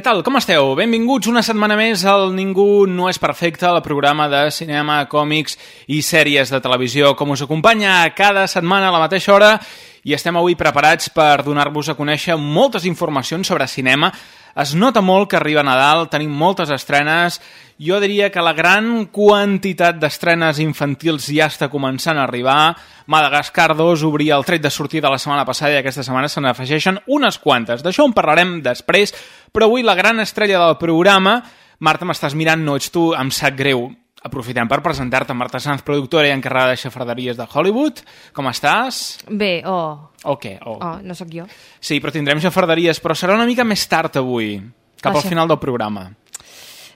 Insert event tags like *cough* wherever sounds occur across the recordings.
Què tal, com esteu? Benvinguts una setmana més al Ningú no és perfecte, el programa de cinema, còmics i sèries de televisió, com us acompanya cada setmana a la mateixa hora i estem avui preparats per donar-vos a conèixer moltes informacions sobre cinema. Es nota molt que arriba Nadal, tenim moltes estrenes, jo diria que la gran quantitat d'estrenes infantils ja està començant a arribar. Madagascar 2 obria el tret de sortida la setmana passada i aquesta setmana se n'afegeixen unes quantes. D'això en parlarem després, però avui la gran estrella del programa... Marta, m'estàs mirant, no ets tu, em sap greu. Aprofitem per presentar-te, Marta Sanz, productora i encarregada de xafarderies de Hollywood. Com estàs? Bé, oh, O què? O... oh, no sóc jo. Sí, però tindrem xafarderies, però serà una mica més tard avui, cap La al final del programa.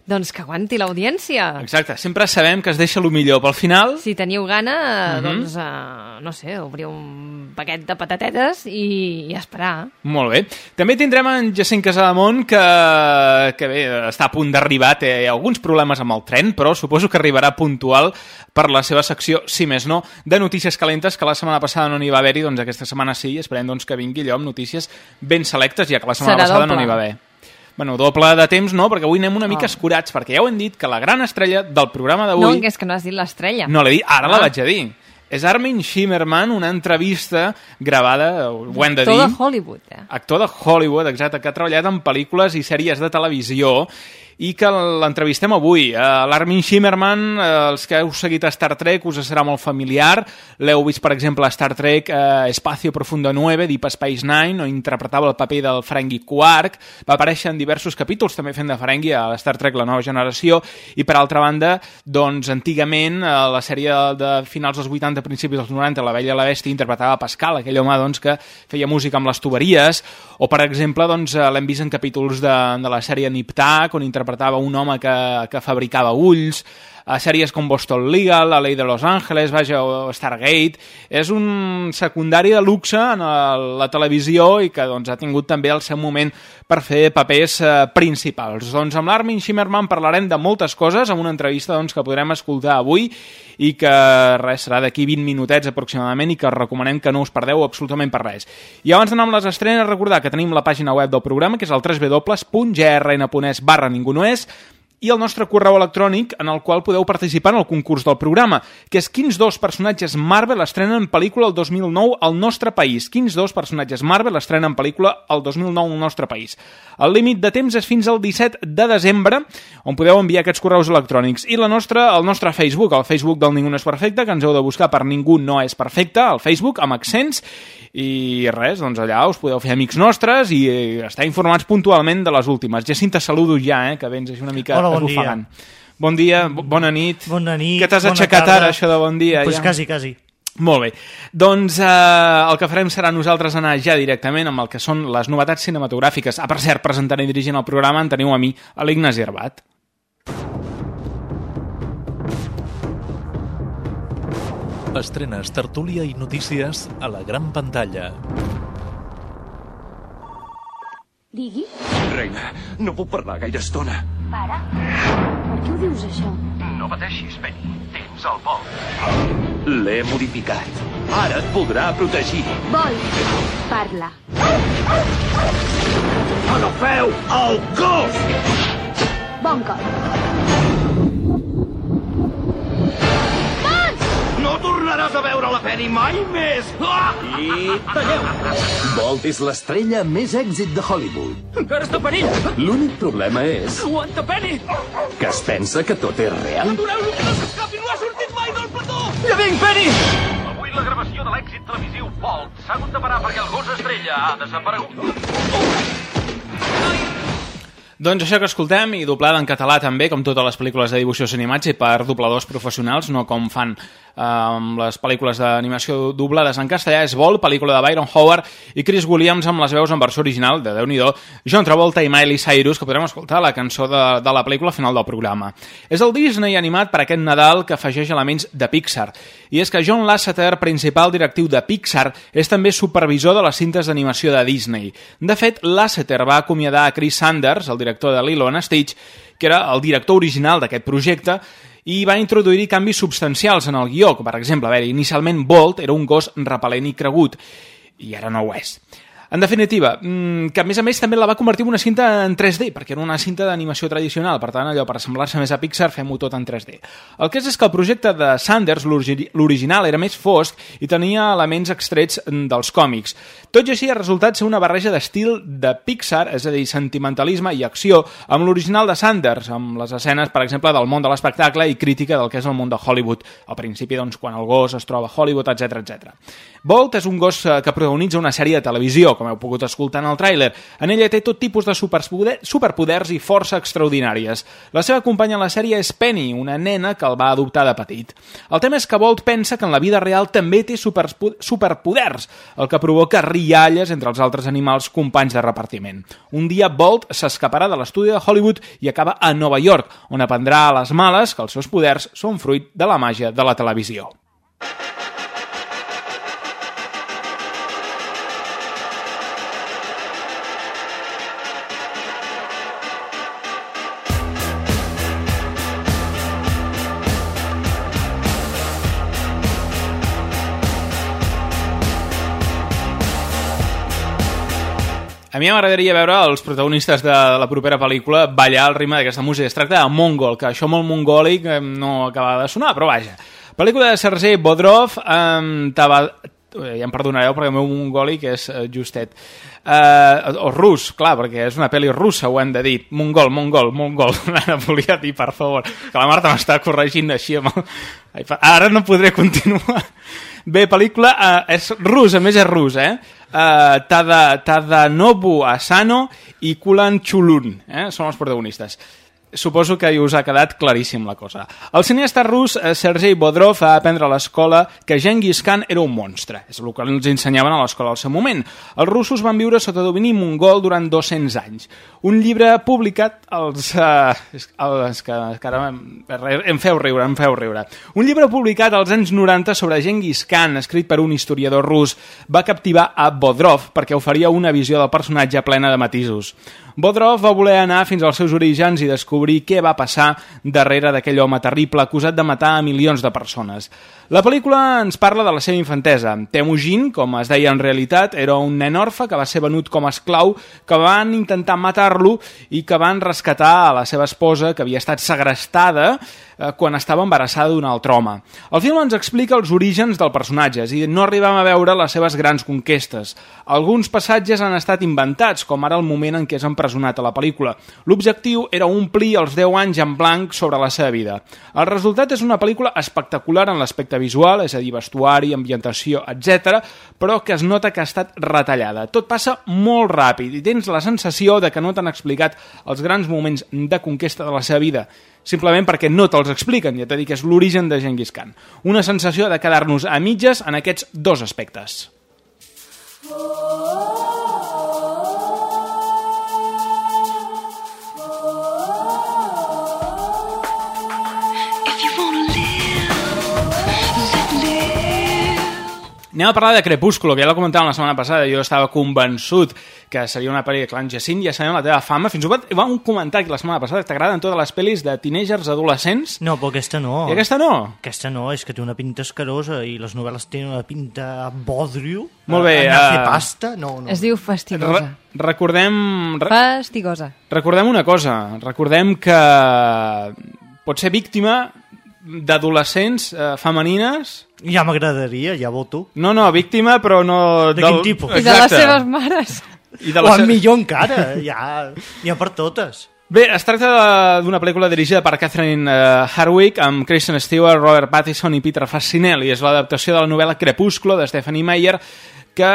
Doncs que aguanti l'audiència. Exacte, sempre sabem que es deixa el millor pel final. Si teniu gana, Mhm. doncs, uh, no sé, obrir un paquet de patatetes i, i esperar. Molt bé. També tindrem en Jacint Casademont, que, que bé, està a punt d'arribar, té alguns problemes amb el tren, però suposo que arribarà puntual per la seva secció, si més no, de notícies calentes, que la setmana passada no n'hi va haver-hi, doncs aquesta setmana sí, i esperem doncs, que vingui allò amb notícies ben selectes, ja que la setmana Serà passada no doble. n'hi va haver. Bueno, doble de temps no, perquè avui anem una mica Oh. escurats, perquè ja ho hem dit, que la gran estrella del programa No, d'avui... que és que no has dit l'estrella. No l'he dit, ara la Ah. vaig a dir. És Armin Shimmerman, una entrevista gravada, ho hem de dir... Tot de Hollywood, eh? Actor de Hollywood, exacte, que ha treballat en pel·lícules i sèries de televisió i que l'entrevistem avui. Uh, L'Armin Shimmerman, uh, els que heu seguit a Star Trek, us serà molt familiar. L'heu vist, per exemple, a Star Trek uh, Espacio Profundo 9, Deep Space Nine, on interpretava el paper del Ferengi Quark. Va aparèixer en diversos capítols, també fent de Ferengi a Star Trek La Nova Generació. I, per altra banda, doncs, antigament, a la sèrie de finals dels 80, principis dels 90, La Bella i la Bèstia, interpretava Pascal, aquell home doncs, que feia música amb les tuberies, o, per exemple, doncs, eh, l'hem vist en capítols de, de la sèrie Nip-Tuck, on interpretava un home que, que fabricava ulls, a sèries com Boston Legal, La Ley de Los Angeles, vaja, o Stargate. És un secundari de luxe en la televisió i que doncs, ha tingut també el seu moment per fer papers eh, principals. Doncs amb l'Armin Shimmerman parlarem de moltes coses, amb una entrevista doncs, que podrem escoltar avui i que res, serà d'aquí 20 minutets aproximadament i que recomanem que no us perdeu absolutament per res. I abans d'anar amb les estrenes, recordar que tenim la pàgina web del programa, que és el www.grn.es barra ningú no és, i el nostre correu electrònic en el qual podeu participar en el concurs del programa, que és quins dos personatges Marvel estrenen pel·lícula el 2009 al nostre país. Quins dos personatges Marvel estrenen pel·lícula el 2009 al nostre país. El límit de temps és fins al 17 de desembre, on podeu enviar aquests correus electrònics. I la nostra, el nostre Facebook, el Facebook del Ningú no és perfecte, que ens heu de buscar per Ningú no és perfecte, al Facebook, amb accents, i res, doncs allà us podeu fer amics nostres i eh, estar informats puntualment de les últimes. Jacinta, saludo ja, eh, que vens així una mica Hola, bon esbufegant. Bon dia, bo- bona nit. Bona nit, Què t'has aixecat tarda. ara, això de bon dia? Pues ja? quasi, quasi. Molt bé. Doncs eh, el que farem serà nosaltres anar ja directament amb el que són les novetats cinematogràfiques. Ah, per cert, presentant i dirigint el programa en teniu a mi, a l'Ignasi Herbat. Estrenes, tertúlia i notícies a la gran pantalla. Digui? Reina, no puc parlar gaire estona. Pare? Per què ho dius, això? No pateixis, Penny. Tens el vol. L'he modificat. Ara et podrà protegir. Vol. Parla. Agafeu el gos! Bon cop. No tornaràs a veure la! Penny mai més! Ah! I talleu! Bolt és l'estrella més èxit de Hollywood. Encara està perill! L'únic problema és Aguanta, Penny! que es pensa que tot és real. Atureu-lo, que no s'escapi! No ha sortit mai del plató! Ja vinc, Penny! Avui la gravació de l'èxit televisiu Bolt s'ha hagut de parar perquè el gos estrella ha desaparegut. Doncs això que escoltem, i doblada en català també, com totes les pel·lícules de dibuixos animats, i per dobladors professionals, no com fan eh, amb les pel·lícules d'animació doblades en castellà, és Vol, pel·lícula de Byron Howard i Chris Williams amb les veus en versió original de déu nhi John Travolta i Miley Cyrus, que podrem escoltar la cançó de, de la pel·lícula al final del programa. És el Disney animat per aquest Nadal que afegeix elements de Pixar. I és que John Lasseter, principal directiu de Pixar, és també supervisor de les cintes d'animació de Disney. De fet, Lasseter va acomiadar a Chris Sanders, el director de Lilo and Stitch, que era el director original d'aquest projecte, i va introduir canvis substancials en el guió, per exemple, a veure, inicialment Bolt era un gos repel·lent i cregut, i ara no ho és. En definitiva, mm, que a més a més també la va convertir en una cinta en 3D, perquè era una cinta d'animació tradicional, per tant, allò per assemblar-se més a Pixar, fem-ho tot en 3D. El que és és que el projecte de Sanders, l'origi- l'original, era més fosc i tenia elements extrets mm, dels còmics. Tot i així ha resultat ser una barreja d'estil de Pixar, és a dir, sentimentalisme i acció, amb l'original de Sanders, amb les escenes, per exemple, del món de l'espectacle i crítica del que és el món de Hollywood. Al principi, doncs, quan el gos es troba a Hollywood, etc etc. Bolt és un gos eh, que protagonitza una sèrie de televisió, com heu pogut escoltar en el tràiler. En ella té tot tipus de superpoder, superpoders i força extraordinàries. La seva companya en la sèrie és Penny, una nena que el va adoptar de petit. El tema és que Bolt pensa que en la vida real també té superpo- superpoders, el que provoca rialles entre els altres animals companys de repartiment. Un dia Bolt s'escaparà de l'estudi de Hollywood i acaba a Nova York, on aprendrà a les males que els seus poders són fruit de la màgia de la televisió. A mi m'agradaria veure els protagonistes de la propera pel·lícula ballar al ritme d'aquesta música. Es tracta de Mongol, que això molt mongòlic eh, no acaba de sonar, però vaja. Pel·lícula de Sergei Bodrov amb Tava... eh, Ja em perdonareu perquè el meu mongòlic és eh, justet. Uh, o rus, clar, perquè és una pel·li russa, ho hem de dir. Mongol, mongol, mongol. *laughs* Ara volia dir, per favor, que la Marta m'està corregint així. Amb el... Ara no podré continuar. Bé, pel·lícula uh, és rus, a més és rus, eh? Uh, Tada, Tadanobu Asano i Kulan Chulun, eh? són els protagonistes. Suposo que us ha quedat claríssim la cosa. El cineasta rus eh, Sergei Bodrov va aprendre a l'escola que Genghis Khan era un monstre. És el que ens ensenyaven a l'escola al seu moment. Els russos van viure sota domini mongol durant 200 anys. Un llibre publicat als... Eh, és, és que, que ara em feu riure, em feu riure. Un llibre publicat als anys 90 sobre Genghis Khan, escrit per un historiador rus, va captivar a Bodrov perquè oferia una visió del personatge plena de matisos. Bodrov va voler anar fins als seus orígens i descobrir què va passar darrere d'aquell home terrible acusat de matar a milions de persones. La pel·lícula ens parla de la seva infantesa. Temujin, com es deia en realitat, era un nen orfe que va ser venut com a esclau, que van intentar matar-lo i que van rescatar a la seva esposa, que havia estat segrestada eh, quan estava embarassada d'un altre home. El film ens explica els orígens del personatge i no arribem a veure les seves grans conquestes. Alguns passatges han estat inventats, com ara el moment en què és empresonat a la pel·lícula. L'objectiu era omplir els 10 anys en blanc sobre la seva vida. El resultat és una pel·lícula espectacular en l'aspecte visual, és a dir, vestuari, ambientació, etc, però que es nota que ha estat retallada. Tot passa molt ràpid i tens la sensació de que no t'han explicat els grans moments de conquesta de la seva vida simplement perquè no te'ls expliquen, ja t'he dit que és l'origen de Genghis Khan. Una sensació de quedar-nos a mitges en aquests dos aspectes. Anem a parlar de Crepúsculo, que ja la comentàvem la setmana passada, jo estava convençut que seria una pel·li de Clan Jacint, ja sabem la teva fama, fins i tot vam comentar la setmana passada que t'agraden totes les pel·lis de teenagers adolescents, No, però aquesta no. i aquesta no. Aquesta no, és que té una pinta escarosa i les novel·les tenen una pinta bodrio. Molt bé, Anar a fer eh, pasta? No, no. Es diu fastigosa. Re recordem, re Fastigosa. recordem una cosa, recordem que pot ser víctima d'adolescents eh, femenines Ja m'agradaria, ja voto. No, no, víctima, però no... De quin tipus? I de les seves mares. I de O les en se- millor encara, ja, ja per totes. Bé, es tracta de- d'una pel·lícula dirigida per Catherine uh, Hardwicke amb Kristen Stewart, Robert Pattinson i Peter Facinelli. És l'adaptació de la novel·la Crepúsculo de Stephanie Meyer que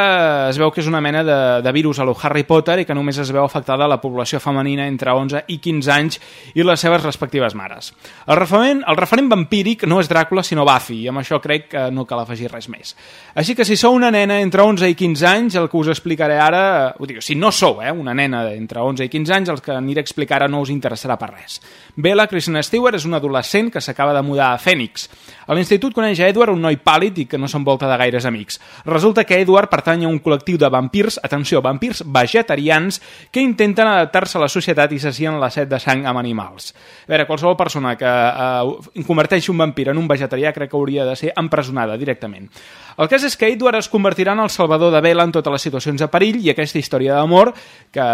es veu que és una mena de, de virus a lo Harry Potter i que només es veu afectada la població femenina entre 11 i 15 anys i les seves respectives mares. El referent, el referent vampíric no és Dràcula sinó Buffy i amb això crec que no cal afegir res més. Així que si sou una nena entre 11 i 15 anys, el que us explicaré ara... Ho dic, si no sou eh, una nena entre 11 i 15 anys, el que aniré a explicar ara no us interessarà per res. Bella Kristen Stewart és una adolescent que s'acaba de mudar a Phoenix. A l'institut coneix a Edward, un noi pàl·lid i que no s'envolta de gaires amics. Resulta que Edward pertany a un col·lectiu de vampirs, atenció, vampirs vegetarians, que intenten adaptar-se a la societat i sacien la set de sang amb animals. A veure, qualsevol persona que eh, converteixi un vampir en un vegetarià crec que hauria de ser empresonada directament. El cas és que Edward es convertirà en el salvador de Bella en totes les situacions de perill i aquesta història d'amor que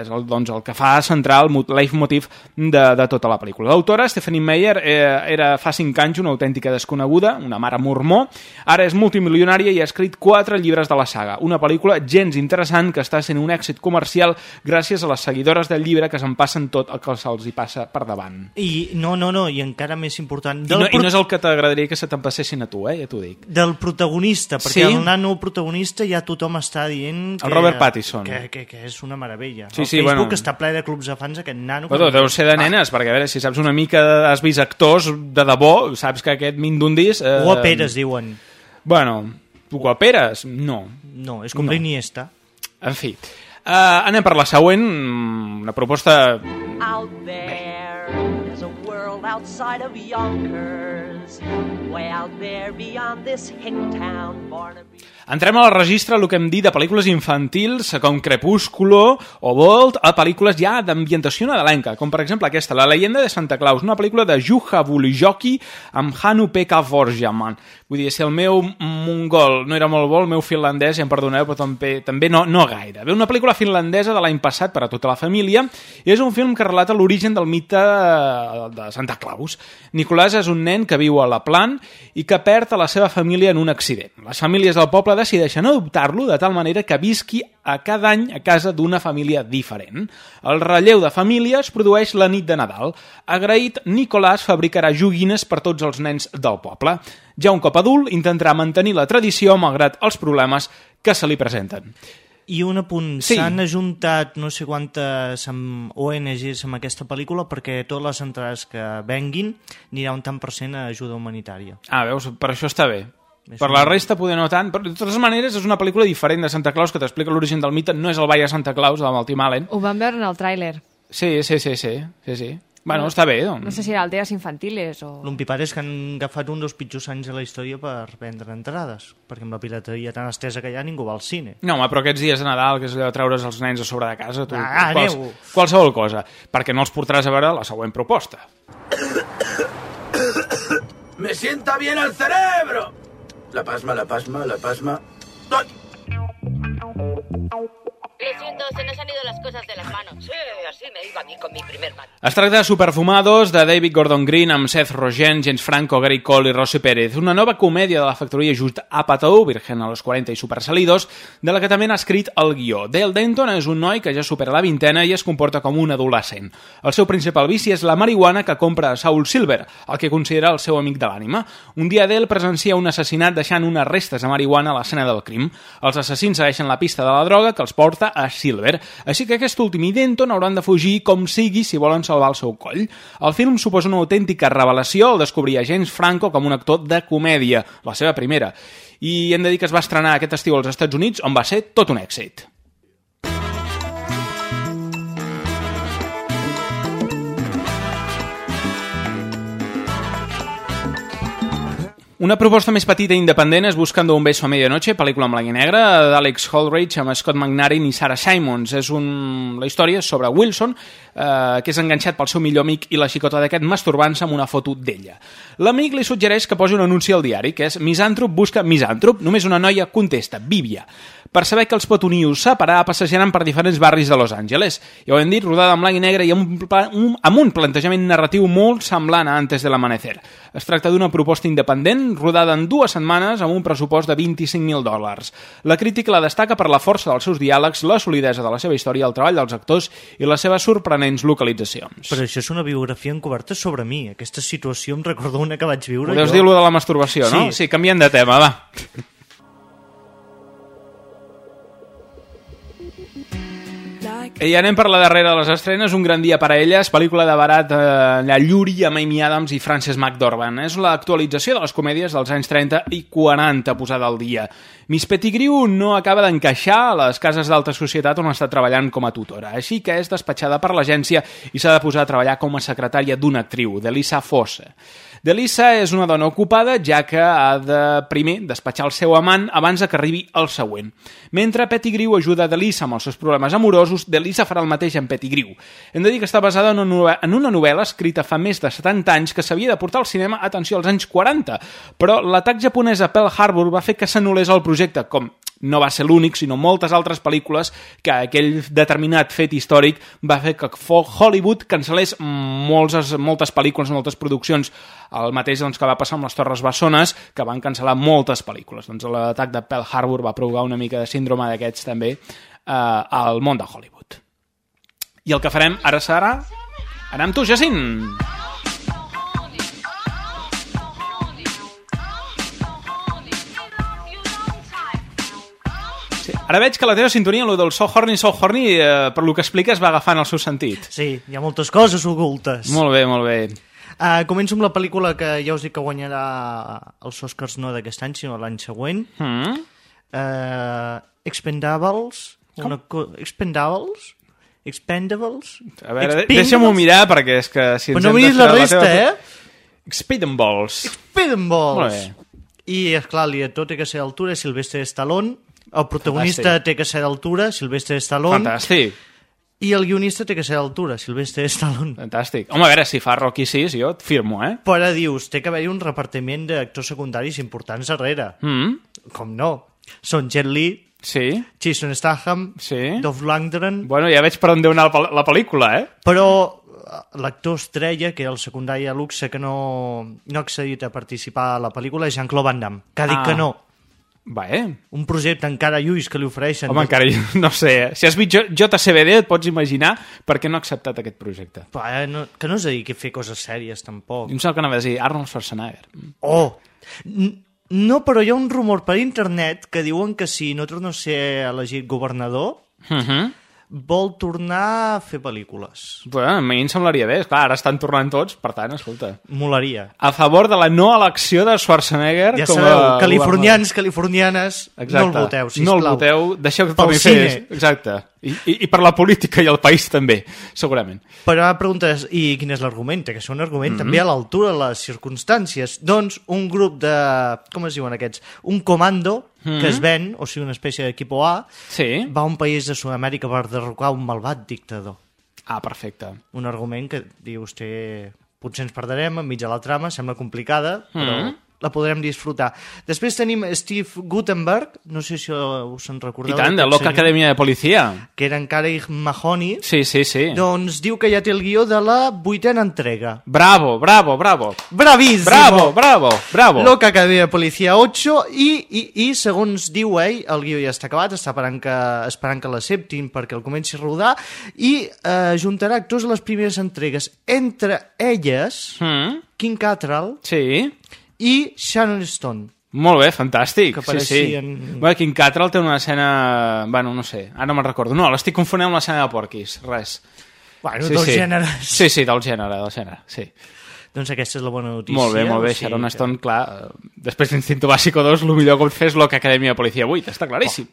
és el, doncs, el que fa centrar el mot- leitmotiv de, de tota la pel·lícula. L'autora, Stephanie Meyer, eh, era fa 5 anys una autèntica desconeguda, una mare mormó, ara és multimilionària i ha escrit 4 llibres de la saga. Una pel·lícula gens interessant que està sent un èxit comercial gràcies a les seguidores del llibre que se'n passen tot el que se'ls hi passa per davant. I no, no, no, i encara més important, I del, no, I no és el que t'agradaria que se te'n passessin a tu, eh? ja t'ho dic. del protagonista, perquè Sí? el nano protagonista ja tothom està dient que, El Robert Pattinson. que, que, que és una meravella. Sí, el sí, Facebook bueno. està ple de clubs de fans aquest nano. Però deu ser de Ah, nenes, perquè a veure, si saps una mica, has vist actors de debò, saps que aquest Mindundis... Eh, Guaperes, diuen. Bueno, guaperes? No. No, és com No. l'Iniesta. En fi. Uh, anem per la següent, mm, una proposta... Out there, world outside of Yonkers. Way out there beyond this hick town, Barnaby. Entrem al registre, el que hem dit, de pel·lícules infantils, com Crepúsculo o Bolt, a pel·lícules ja d'ambientació nadalenca, com per exemple aquesta, La leyenda de Santa Claus, una pel·lícula de Juha Bulijoki amb Hanu Pekka Vorjaman. Vull dir, si el meu mongol no era molt bo, el meu finlandès, ja em perdoneu, però també, també no, no gaire. Ve una pel·lícula finlandesa de l'any passat per a tota la família i és un film que relata l'origen del mite eh, de Santa Claus. Nicolàs és un nen que viu a la Plan i que perd a la seva família en un accident. Les famílies del poble decideixen adoptar-lo de tal manera que visqui a cada any a casa d'una família diferent. El relleu de família es produeix la nit de Nadal. Agraït, Nicolàs fabricarà joguines per tots els nens del poble. Ja un cop adult, intentarà mantenir la tradició malgrat els problemes que se li presenten. I un apunt, Sí. s'han ajuntat no sé quantes amb ONGs amb aquesta pel·lícula perquè totes les entrades que venguin anirà un tant per cent a ajuda humanitària. Ah, veus? Per això està bé. És Per la resta poder no tant, però de totes maneres és una pel·lícula diferent de Santa Claus que t'explica l'origen del mite, no és el Ball a Santa Claus del Tim Allen. Ho vam veure en el tràiler. Sí, sí, sí, sí, sí, sí. Bueno, està bé, doncs. No sé si era aldees infantiles o... L'Umpipar és que han agafat un dels pitjors anys de la història per vendre entrades, perquè amb la pirateria tan estesa que hi ha ningú va al cine. No, home, però aquests dies de Nadal, que és allò de treure's els nens a sobre de casa, tu, Ah, quals, aneu. qualsevol cosa, perquè no els portaràs a veure la següent proposta. ¡Me sienta bien el cerebro! La pasma, la pasma, la pasma. ¡Ay! Cosas de las manos. Sí, así me iba a mí con mi primer man. Es tracta de Superfumados, de David Gordon Green, amb Seth Rogen, James Franco, Gary Cole i Rossi Pérez. Una nova comèdia de la factoria Just Apatow, Virgen a los 40 i Supersalidos, de la que també n'ha escrit el guió. Dale Denton és un noi que ja supera la vintena i es comporta com un adolescent. El seu principal vici és la marihuana que compra a Saul Silver, el que considera el seu amic de l'ànima. Un dia Dale presencia un assassinat deixant unes restes de marihuana a l'escena del crim. Els assassins segueixen la pista de la droga que els porta a Silver, així que aquest últim i Denton hauran de fugir com sigui si volen salvar el seu coll. El film suposa una autèntica revelació al descobrir a James Franco com un actor de comèdia, la seva primera, i hem de dir que es va estrenar aquest estiu als Estats Units, on va ser tot un èxit. Una proposta més petita i independent és Buscando un beso a medianoche, pel·lícula en blanc i negre d'Alex Holdridge amb Scott McNarin i Sarah Simons. És un... la història sobre Wilson, eh, que és enganxat pel seu millor amic i la xicota d'aquest masturbant-se amb una foto d'ella. L'amic li suggereix que posi un anunci al diari, que és Misàntrop busca Misàntrop. Només una noia contesta, Vívia. Per saber que els pot unir i us separar, passejaran per diferents barris de Los Angeles. Ja ho hem dit, rodada en blanc i negre i amb un, un, amb un plantejament narratiu molt semblant a Antes de l'amanecer. Es tracta d'una proposta independent rodada en dues setmanes amb un pressupost de 25.000 dòlars. La crítica la destaca per la força dels seus diàlegs, la solidesa de la seva història, el treball dels actors i les seves sorprenents localitzacions. Però això és una biografia encoberta sobre mi. Aquesta situació em recorda una que vaig viure Deus jo. dir-lo de la masturbació, no? Sí. Sí, canviem de tema, va. I anem per la darrera de les estrenes, Un gran dia per a elles, pel·lícula de barat eh, Lluri amb Amy Adams i Frances McDormand. És l'actualització de les comèdies dels anys 30 i 40 posada al dia. Miss Pettigrew no acaba d'encaixar a les cases d'alta societat on està treballant com a tutora, així que és despatxada per l'agència i s'ha de posar a treballar com a secretària d'una actriu, d'Elisa Fosse. Delissa és una dona ocupada, ja que ha de primer despatxar el seu amant abans que arribi el següent. Mentre Pettigrew ajuda Delissa amb els seus problemes amorosos, Delissa farà el mateix amb Pettigrew. Hem de dir que està basada en una novel·la, en una novel·la escrita fa més de 70 anys que s'havia de portar al cinema, atenció, als anys 40, però l'atac japonès a Pearl Harbor va fer que s'anul·lés el projecte, com no va ser l'únic, sinó moltes altres pel·lícules que aquell determinat fet històric va fer que Hollywood cancel·lés moltes, moltes pel·lícules, moltes produccions. El mateix doncs, que va passar amb les Torres Bessones, que van cancel·lar moltes pel·lícules. Doncs l'atac de Pearl Harbor va provocar una mica de síndrome d'aquests també eh, al món de Hollywood. I el que farem ara serà anar amb tu, Jacint! Sí. Ara veig que la teva sintonia, lo del so horny, so horny, eh, per lo que expliques, va agafant el seu sentit. Sí, hi ha moltes coses ocultes. Molt bé, molt bé. Uh, començo amb la pel·lícula que ja us dic que guanyarà els Oscars no d'aquest any, sinó l'any següent. Mm? Uh, Expendables. Com? Una co Expendables? Expendables? A veure, deixa-m'ho mirar, perquè és que si Però no miris la resta, teva- eh? Expendables. Expendables! Molt bé. I, esclar, el director té que ser d'altura, Silvestre Stallone. El protagonista Fantàstic. té que ser d'altura, Silvestre Stallone. Fantàstic. I el guionista té que ser d'altura, Silvestre Stallone. Fantàstic. Home, a veure, si fa Rocky 6, jo et firmo, eh? Però dius, té que haver-hi un repartiment d'actors secundaris importants darrere. Mm? Com no? Són Jet Li, Sí. Jason Statham, sí. Dolph Lundgren... Bueno, ja veig per on deu anar la pel- la pel·lícula, eh? Però eh, l'actor estrella, que era el secundari a luxe que no, no ha accedit a participar a la pel·lícula, és Jean-Claude Van Damme, que ha dit Ah. que no. Va, eh? Un projecte encara lluís que li ofereixen. Home, encara, no sé, eh? si has vist J- JCVD et pots imaginar per què no ha acceptat aquest projecte. Però, eh, no, que no es dediqui a fer coses sèries, tampoc. I em sembla que anava a dir Arnold Schwarzenegger. Oh! No, però hi ha un rumor per internet que diuen que si no torna a ser elegit governador, Uh -huh. Vol tornar a fer pel·lícules. Bueno, a mi em semblaria bé, esclar, ara estan tornant tots, per tant, escolta. Molaria. A favor de la no elecció de Schwarzenegger Ja com sabeu, a californians, californianes, Exacte. no el voteu, sisplau. No el voteu, deixeu que cine. fer... Exacte. I, i, I per la política i el país també, segurament. Però ara preguntes, i quin és l'argument? Que ser un argument Mhm. també a l'altura de les circumstàncies. Doncs un grup de... com es diuen aquests? Un comando Mhm. que es ven, o sigui, una espècie d'equipo A, sí. va a un país de Sud-amèrica per derrocar un malvat dictador. Ah, perfecte. Un argument que dius, té... potser ens perdrem enmig de la trama, sembla complicada, però Mhm. La podrem disfrutar. Després tenim Steve Gutenberg, no sé si us en recordeu. I tant, de Loca Acadèmia de Policia. Que era encara Mahoney. Sí, sí, sí. Doncs diu que ja té el guió de la vuitena entrega. Bravo, bravo, bravo. Bravíssim! Bravo, bravo, bravo. Loca Academia de Policia 8 i, i, i segons diu ell, el guió ja està acabat, està esperant que, esperant que l'acceptin perquè el comenci a rodar i eh, juntarà actors a les primeres entregues. Entre elles, Mm. Kim Cattrall Sí. I Sharon Stone. Molt bé, fantàstic. Que sí, sí. apareixien- Bueno, King Cattrall té una escena... Bueno, no sé, ara no me'n recordo. No, l'estic confonent amb l'escena de Porquis, res. Bueno, dels sí. gèneres. Sí, sí, del gènere, del gènere, sí. Doncs aquesta és la bona notícia. molt bé, molt bé. sigui Sharon que- Stone, clar, eh, després d'Instinto Básico 2, el millor que pot fer és Loca Acadèmia de Policia 8, està claríssim.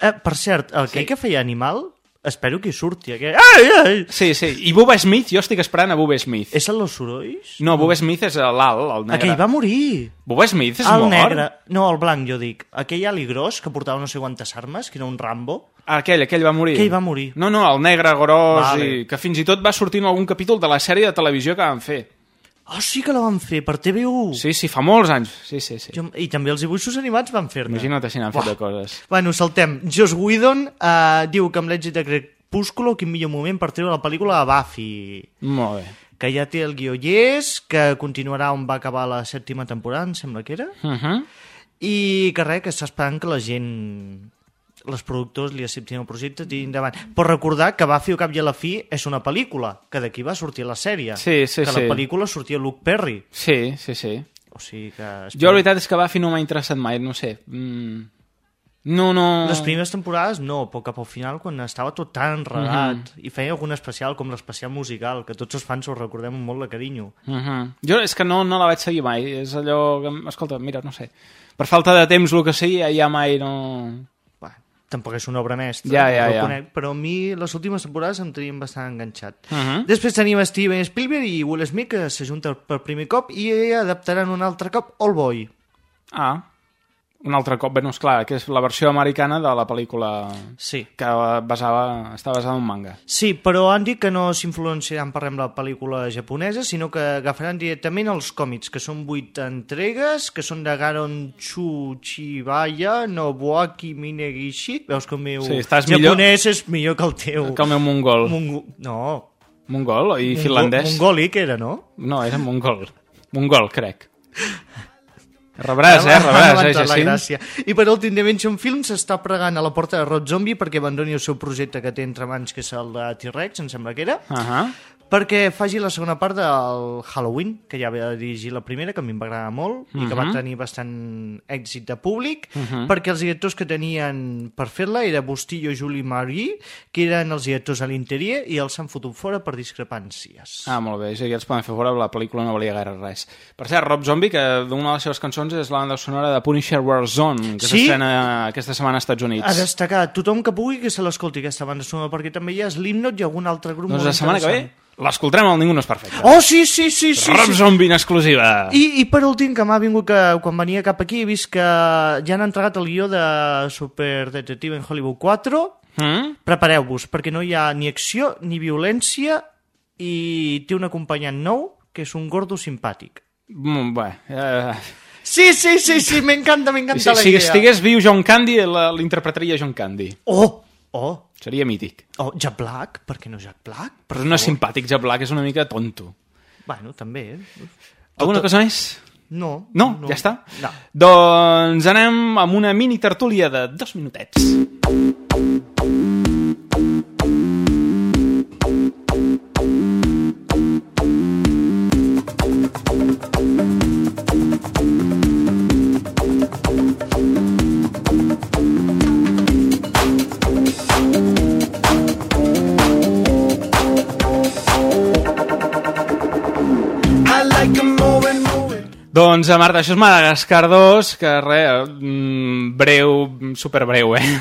Eh, per cert, el que, que feia Animal, espero que surti. Aquest... Ai, ai! Sí, sí. I Bubba Smith, jo estic esperant a Bubba Smith. És el Los Sorolls? No, Bubba Smith és l'alt, el negre. Aquell va morir. Bubba Smith és el mort? negre. No, el blanc, jo dic. Aquell ali gros que portava no sé quantes armes, que era un Rambo. Aquell, aquell va morir. Aquell va morir. No, no, el negre gros, Vale. i que fins i tot va sortir en algun capítol de la sèrie de televisió que van fer. Oh, sí que la van fer, per TV1. Sí, sí, fa molts anys. Sí, sí, sí. Jo, I també els dibuixos animats van fer-ne. Imagina't si n'han fet de coses. Bueno, saltem. Joss Whedon eh, diu que amb l'èxit de Crepúsculo, quin millor moment per treure la pel·lícula a Buffy. Molt bé. que ja té el guió llest, que continuarà on va acabar la sèptima temporada, em sembla que era, Uh -huh. i que res, que està esperant que la gent els productors li acceptin el projecte i endavant. Però recordar que Buffy al cap i a la fi és una pel·lícula, que d'aquí va sortir la sèrie. Sí, sí, que sí. la pel·lícula sortia Luke Perry. Sí, sí, sí. O sigui que... Jo la veritat és que Buffy no m'ha interessat mai, no sé. Mm. No, no... Les primeres temporades no, però cap al final quan estava tot tan regat Mhm. i feia algun especial com l'especial musical que tots els fans ho recordem amb molt de carinyo. Uh -huh. Jo és que no, no la vaig seguir mai. És allò que... Escolta, mira, no sé. Per falta de temps, el que sigui, ja mai no... Tampoc és una obra mestra, Ja, ja, ja. reconec, però a mi les últimes temporades em tenien bastant enganxat. Uh -huh. Després tenim Steven Spielberg i Will Smith que s'ajunten per primer cop i adaptaran un altre cop All Boy. Ah, un altre cop, bé, no, esclar, que és la versió americana de la pel·lícula Sí. que basava, està basada en un manga. Sí, però han dit que no s'influenciaran per la pel·lícula japonesa, sinó que agafaran directament els còmics, que són vuit entregues, que són de Garon Chuchibaya, Nobuaki Minegishi. Veus que el meu Sí, estàs millor- japonès és millor que el teu. Que el meu mongol. Mongo... No. Mongol i Mongo- finlandès. Mongòlic era, no? No, era mongol. Mongol, crec. *laughs* Rebràs, eh? Rebràs, eh, Jacint? I per últim, Dimension Films està pregant a la porta de Rod Zombie perquè abandoni el seu projecte que té entre mans, que és el de T-Rex, em sembla que era, Uh -huh. Perquè faci la segona part del Halloween, que ja va dirigir la primera, que a mi em va agradar molt, i que va Mhm. tenir bastant èxit de públic, Mhm. perquè els directors que tenien per fer-la era Bustillo i Julie Marie, que eren els directors a l'interior, i els han fotut fora per discrepàncies. Ah, molt bé, ja els poden fer fora, la pel·lícula no valia gaire res. Per cert, Rob Zombie, que d'una de les seves cançons és la banda sonora de Punisher Warzone, que Sí? s'estrena aquesta setmana als Estats Units. A destacar, tothom que pugui que se l'escolti aquesta banda sonora, perquè també hi ha Slipknot i algun altre grup Doncs molt la setmana que ve l'escoltarem al Ningú no és perfecte. Oh, sí, sí, sí, sí. Rob sí. Zombie en exclusiva. I, I per últim, que m'ha vingut que quan venia cap aquí he vist que ja han entregat el guió de Super Detective en Hollywood 4. Mm? Prepareu-vos, perquè no hi ha ni acció ni violència i té un acompanyant nou, que és un gordo simpàtic. Mm, bé, eh... Sí, sí, sí, sí, m'encanta, m'encanta Si, la si idea. estigués viu John Candy, l'interpretaria John Candy. Oh, oh, Seria mític. oh, Jack Black, per què no Jack Black? Però no és simpàtic, Jack Black és una mica tonto. Bueno, també, eh? Alguna cosa més? No. No? Ja està? No. Doncs anem amb una mini tertúlia de dos minutets. Doncs, Marta, això és Madagascar 2, que res, mm, breu, superbreu, eh?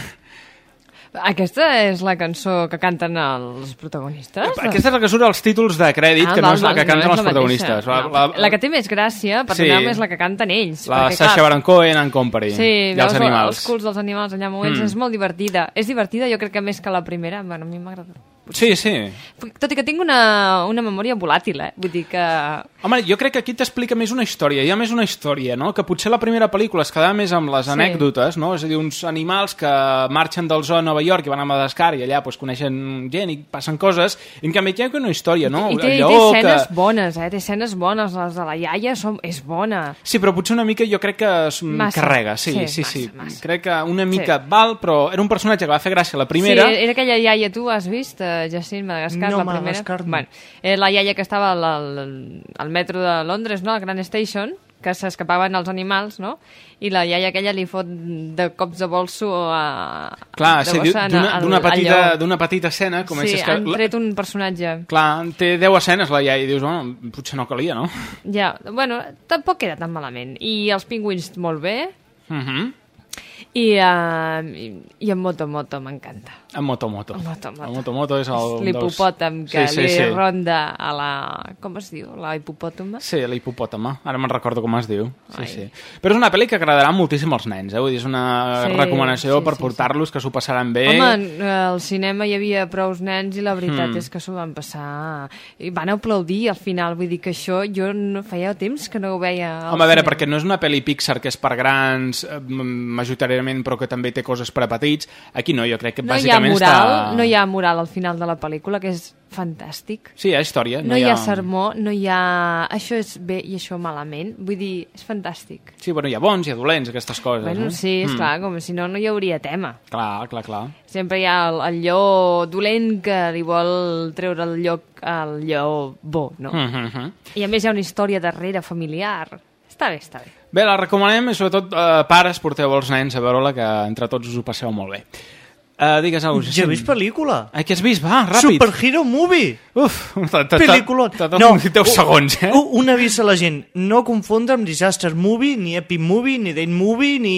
Aquesta és la cançó que canten els protagonistes? Aquesta és la que surt als títols de crèdit, Ah, que no és la que canten és els la protagonistes. La, No, la, la que té més gràcia, per Sí. sí. és la que canten ells. la perquè, clar, Baron Cohen and Company. Sí, i els animals. els culs dels animals allà movents, Mm. és molt divertida. És divertida, jo crec que més que la primera. Bueno, a mi m'agrada. Sí, sí. Tot i que tinc una, una memòria volàtil, eh? Vull dir que... Home, jo crec que aquí t'explica més una història, hi ha més una història, no? Que potser la primera pel·lícula es quedava més amb les Sí. anècdotes, no? És a dir, uns animals que marxen del zoo a Nova York i van a Madagascar i allà pues, coneixen gent i passen coses, i en canvi aquí hi ha una història, no? I té, El i té escenes que... bones, eh? Té escenes bones. Les de la iaia som... és bona. Sí, però potser una mica jo crec que es Massa. carrega, sí, sí, Sí, sí. massa, massa. Crec que una mica val, però era un personatge que va fer gràcia la primera. Sí, era aquella iaia, tu has vist, uh, Jacint, Madagascar, No, la primera? Madagascar no. Bueno, era la iaia que estava al, al, al metro de Londres, no?, al Grand Station, que s'escapaven els animals, no? I la iaia aquella li fot de cops de bolso a... Clar, de sí, d'una petita, d'una petita escena com Sí, que... han tret un personatge. Clar, té 10 escenes la iaia i dius, bueno, potser no calia, no? *laughs* Ja, bueno, tampoc era tan malament. I els pingüins molt bé, Uh -huh. i, uh, i, i en Moto Moto m'encanta. En Moto Moto. En Moto Moto. El Moto Moto és el... L'hipopòtam que sí, sí, li sí. ronda a la... Com es diu? La hipopòtama? Sí, la hipopòtama. Ara me'n recordo com es diu. Sí, Ai. sí. Però és una pel·li que agradarà moltíssim als nens, eh? Vull dir, és una Sí, recomanació sí, per sí, portar-los, que s'ho passaran bé. Home, al cinema hi havia prous nens i la veritat Hmm. és que s'ho van passar... I van aplaudir al final, vull dir que això jo no feia temps que no ho veia Home, a veure, cinema. perquè no és una pel·li Pixar que és per grans, eh, majoritàriament, però que també té coses per a petits. Aquí no, jo crec que No, hi ha moral, està- no hi ha moral al final de la pel·lícula, que és fantàstic. Sí, hi ha història. No, hi ha sermó, no hi ha... Això és bé i això malament. Vull dir, és fantàstic. Sí, bueno, hi ha bons, hi ha dolents, aquestes coses. Bueno, no? sí, és Mm. clar, com si no, no hi hauria tema. Clar, clar, clar. Sempre hi ha el, el lleó dolent que li vol treure el lloc al lleó bo, no? Mm -hmm. I a més hi ha una història darrere familiar. Està bé, està bé. Bé, la recomanem i sobretot eh, pares, porteu els nens a veure-la, que entre tots us ho passeu molt bé. Uh, digues cosa. Ja he vist pel·lícula. Eh, què has vist? Va, ràpid. Superhero Movie. Uf, Pel·lícula. No, 10 segons, eh? Un, un avís a la gent. No confondre amb Disaster Movie, ni Epic Movie, ni Date Movie, ni...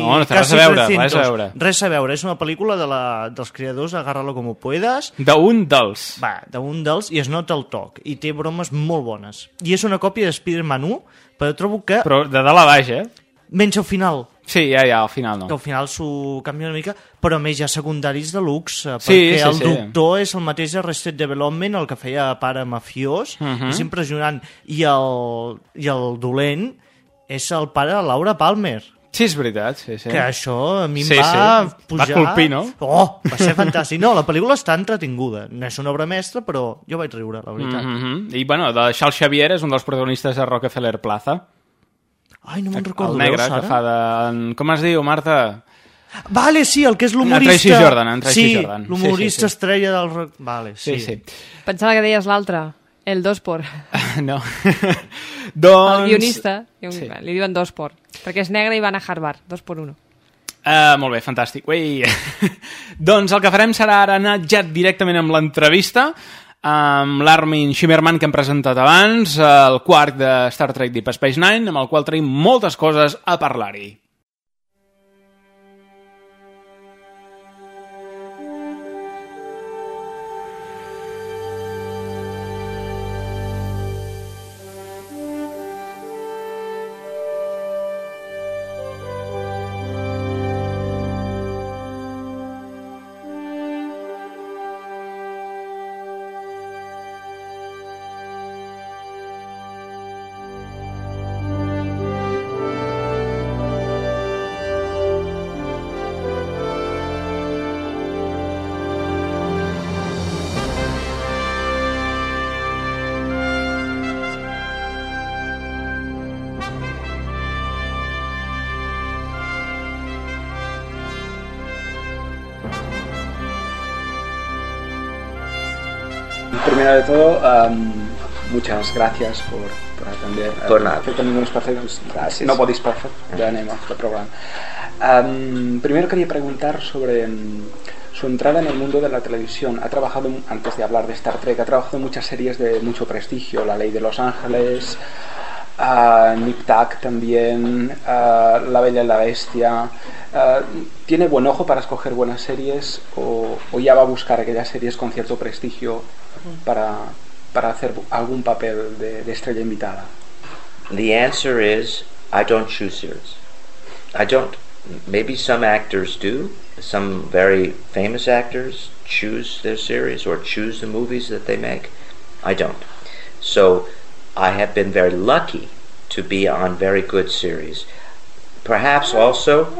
No, no té res a veure, 300. res a veure. Res a veure. És una pel·lícula de la, dels creadors Agárralo como puedas. D'un dels. Va, d'un dels, i es nota el toc. I té bromes molt bones. I és una còpia de Spider-Man 1, però trobo que... Però de dalt a baix, eh? Menys al final. Sí, ja, ja, al final no. Que al final s'ho canvia una mica, però a més ha secundaris de luxe, Sí, perquè sí, el sí. doctor és el mateix Arrested Development, el que feia pare mafiós, Mhm. és impressionant. I el, I el dolent és el pare de Laura Palmer. Sí, és veritat, sí, sí. Que això a mi em Sí, va sí. pujar... Va colpir, no? Oh, va ser fantàstic. No, la pel·lícula està entretinguda. No és una obra mestra, però jo vaig riure, la veritat. Mm -hmm. I, bueno, de Charles Xavier és un dels protagonistes de Rockefeller Plaza. Ai, no me'n recordo. El negre, veus, que fa de... Com es diu, Marta? Vale, sí, el que és l'humorista... En Tracy Jordan, en Tracy sí, Jordan. Sí, l'humorista sí, sí. estrella del... rock. Vale, sí. Sí, sí. Pensava que deies l'altre, el dos por. *laughs* No. *laughs* doncs... El guionista, sí. Sí. li diuen dos por, perquè és negre i van a Harvard, dos por uno. Uh, molt bé, fantàstic. Ui. *laughs* doncs el que farem serà ara anar ja directament amb l'entrevista amb l'Armin Shimmerman que hem presentat abans, el quart de Star Trek Deep Space Nine, amb el qual tenim moltes coses a parlar-hi. Am, muchas gracias por, por atender. Por nada. Gracias. No podéis perfect, ya programa. Am, primero quería preguntar sobre mm, su entrada en el mundo de la televisión. Ha trabajado, antes de hablar de Star Trek, ha trabajado en muchas series de mucho prestigio, La Ley de Los Ángeles, ah, Nip Tuck también, ah, La Bella y la Bestia. Ah, ¿Tiene buen ojo para escoger buenas series o, o ya va a buscar aquellas series con cierto prestigio para, para hacer algún papel de, de estrella invitada? The answer is I don't choose series. I don't. Maybe some actors do. Some very famous actors choose their series or choose the movies that they make. I don't. So I have been very lucky to be on very good series. Perhaps also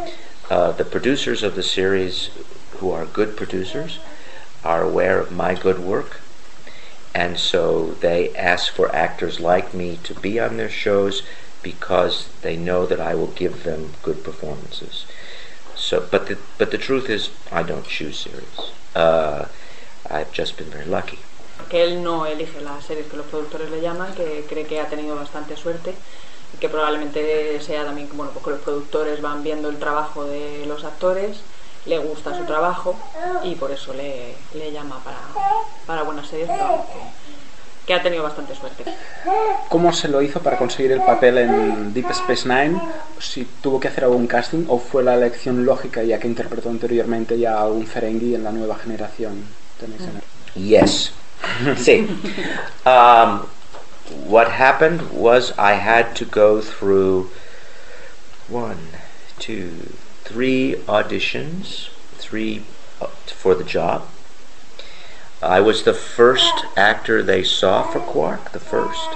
uh, the producers of the series, who are good producers, are aware of my good work and so they ask for actors like me to be on their shows because they know that I will give them good performances. So, but the but the truth is, I don't choose series. Uh, I've just been very lucky. que él no elige las series que los productores le llaman, que cree que ha tenido bastante suerte y que probablemente sea también bueno, pues que los productores van viendo el trabajo de los actores, le gusta su trabajo y por eso le, le llama para, para buenas series, pero vamos, que, que ha tenido bastante suerte. ¿Cómo se lo hizo para conseguir el papel en Deep Space Nine? Si tuvo que hacer algún casting o fue la elección lógica ya que interpretó anteriormente ya a algún Ferengi en la nueva generación. Tenéis en- Yes. *laughs* See, um, what happened was I had to go through one, two, three auditions, three uh, for the job. I was the first actor they saw for Quark, the first.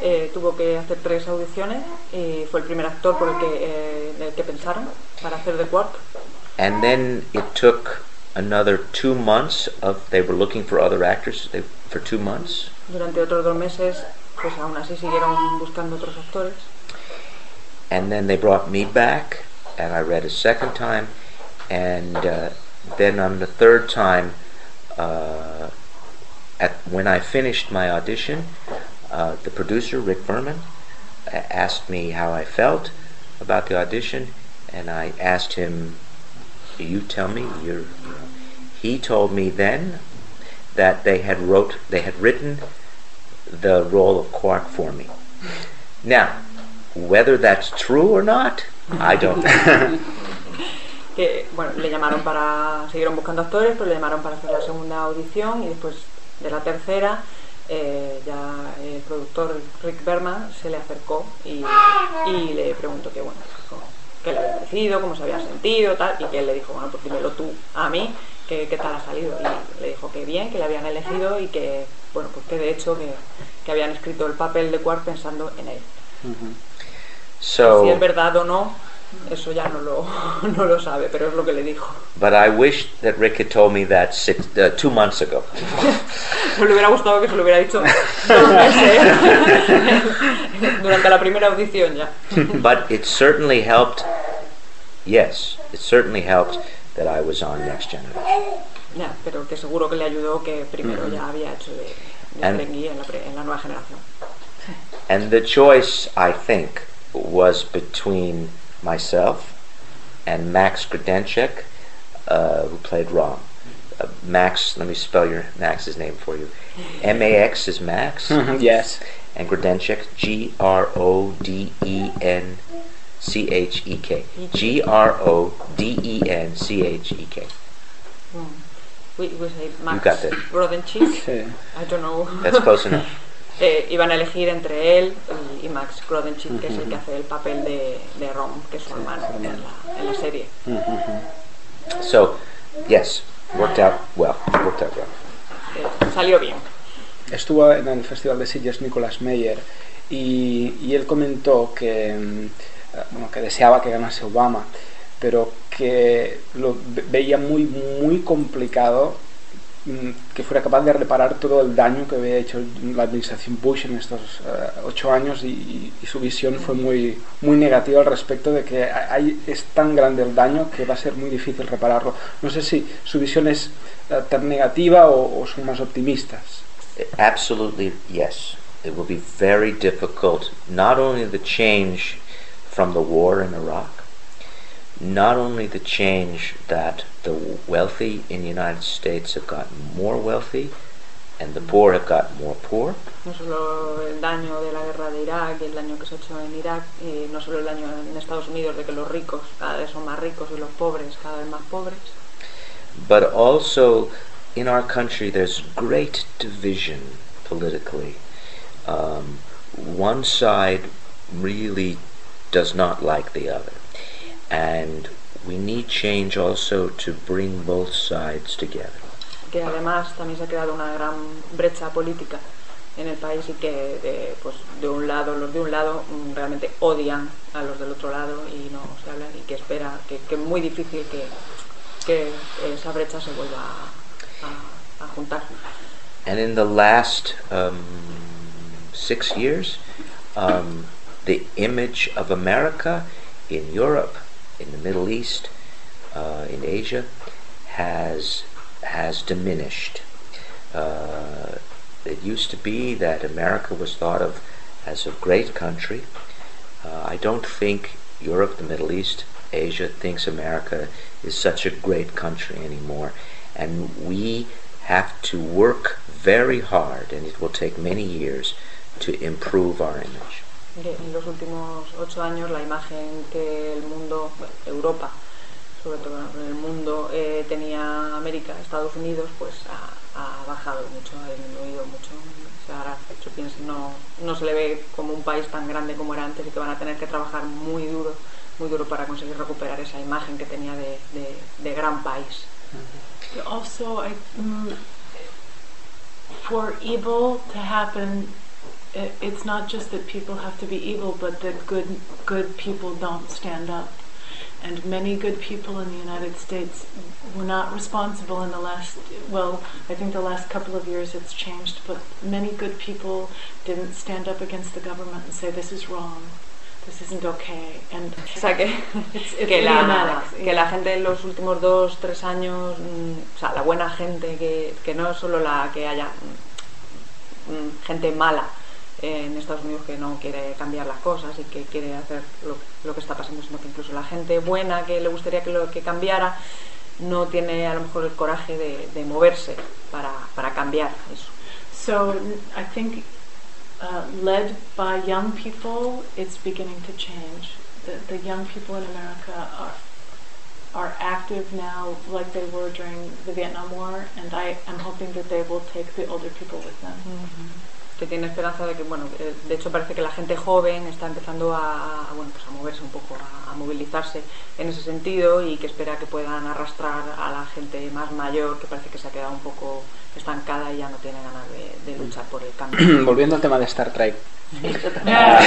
Eh, tuvo que hacer tres audiciones y fue el primer actor por el que, eh, del que pensaron para hacer de Quark. And then it took another two months of they were looking for other actors they, for two months. Durante otros dos meses, pues aún así siguieron buscando otros actores. And then they brought me back, and I read a second time, and uh, then on the third time, uh, at when I finished my audition, uh, the producer Rick Berman asked me how I felt about the audition, and I asked him, "You tell me." You're. He told me then that they had wrote they had written the role of Quark for me. Now, whether that's true or not, I don't *laughs* que bueno, le llamaron para, siguieron buscando actores, pero le llamaron para hacer la segunda audición y después de la tercera eh, ya el productor Rick Berman se le acercó y, y le preguntó que bueno, cómo- qué le había parecido, cómo se había sentido, tal, y que él le dijo, bueno, pues dímelo tú a mí, qué, qué tal ha salido. Y le dijo que bien, que le habían elegido y que, bueno, pues que de hecho que, que habían escrito el papel de Quark pensando en él. So, Si es verdad o no, eso ya no lo, *laughs* no lo sabe, pero es lo que le dijo. but I wish that Rick had told me that six, uh, two months ago. *laughs* Me hubiera gustado que se lo hubiera dicho dos meses *laughs* durante la primera audición ya. but it certainly helped. Yes, it certainly helped that I was on Next Generation. Ya, pero que seguro que le ayudó que primero Ujú. ya había hecho de, de And- en la, pre- en la nueva generación. And the choice, I think, was between myself and Max Grodenchik, uh, who played Rom. Uh, Max, let me spell your Max's name for you. M A X is Max. *laughs* Yes. And Grodenchik, G R O D E N C H E K. G R O D E N C H E K. We, we say Max got that. Brodenchik. Sí. I don't know. That's close *laughs* enough. Eh, iban a elegir entre él y, y Max Brodenchik, que es el que hace el papel de, de Rom, que es su hermano en la, en la serie. So, yes, worked out well. Worked out well. Eh, salió bien. Estuvo en el Festival de Sitges Nicolas Meyer y, y él comentó que, mm, bueno, que deseaba que ganase Obama, pero que lo ve- veía muy, muy complicado que fuera capaz de reparar todo el daño que había hecho la administración Bush en estos eh, ocho años y, y su visión fue muy, muy negativa al respecto de que hay, es tan grande el daño que va a ser muy difícil repararlo. No sé si su visión es eh, tan negativa o, o son más optimistas. Absolutely, yes. It will be very difficult, not only the change from the war in Iraq, not only the change that the wealthy in the United States have gotten more wealthy and the poor have gotten more poor, No solo el daño de la guerra de Irak y el daño que se ha hecho en Irak, y no solo el daño en Estados Unidos de que los ricos cada vez son más ricos y los pobres cada vez más pobres, but also in our country there's great division politically. Um, one side really does not like the other, and we need change also to bring both sides together. que además también se ha creado una gran brecha política en el país y que de, pues, de un lado, los de un lado mm, realmente odian a los del otro lado y no se hablan y que espera, que, que es muy difícil que, que esa brecha se vuelva a, a- a juntar. And in the last um, six years, um, the image of America in Europe, in the Middle East, uh, in Asia, has has diminished. Uh, it used to be that America was thought of as a great country. Uh, I don't think Europe, the Middle East, Asia thinks America is such a great country anymore, and we have to work very hard, and it will take many years to improve our image. En los últimos ocho años la imagen que el mundo, bueno, Europa, sobre todo en el mundo, eh, tenía América, Estados Unidos, pues ha, bajado mucho, ha disminuido mucho. O sea, ahora yo pienso, no, no se le ve como un país tan grande como era antes y que van a tener que trabajar muy duro, muy duro para conseguir recuperar esa imagen que tenía de, de- de gran país. Also, I, mm, for evil to happen, it, it's not just that people have to be evil, but that good good people don't stand up. and many good people in the United States were not responsible in the last, well, I think the last couple of years it's changed, but many good people didn't stand up against the government and say, this is wrong, this isn't okay. And *laughs* O sea, que, it's, *laughs* it's que, la, que la gente en los últimos dos, tres años, mm, o sea, la buena gente, que, que no solo la que haya mm, mm, gente mala en Estados Unidos que no quiere cambiar las cosas y que quiere hacer lo, lo que está pasando, sino que incluso la gente buena que le gustaría que lo que cambiara no tiene a lo mejor el coraje de, de moverse para, para cambiar eso. So I think uh, led by young people, it's beginning to change. The, the young people in America are are active now like they were during the Vietnam War, and I am hoping that they will take the older people with them. Que tiene esperanza de que, bueno, de hecho parece que la gente joven está empezando a, a, bueno, pues a moverse un poco, a, a movilizarse en ese sentido y que espera que puedan arrastrar a la gente más mayor que parece que se ha quedado un poco estancada y ya no tiene ganas de, de luchar por el cambio. *clears throat* Volviendo al tema de Star Trek. *laughs* Yeah.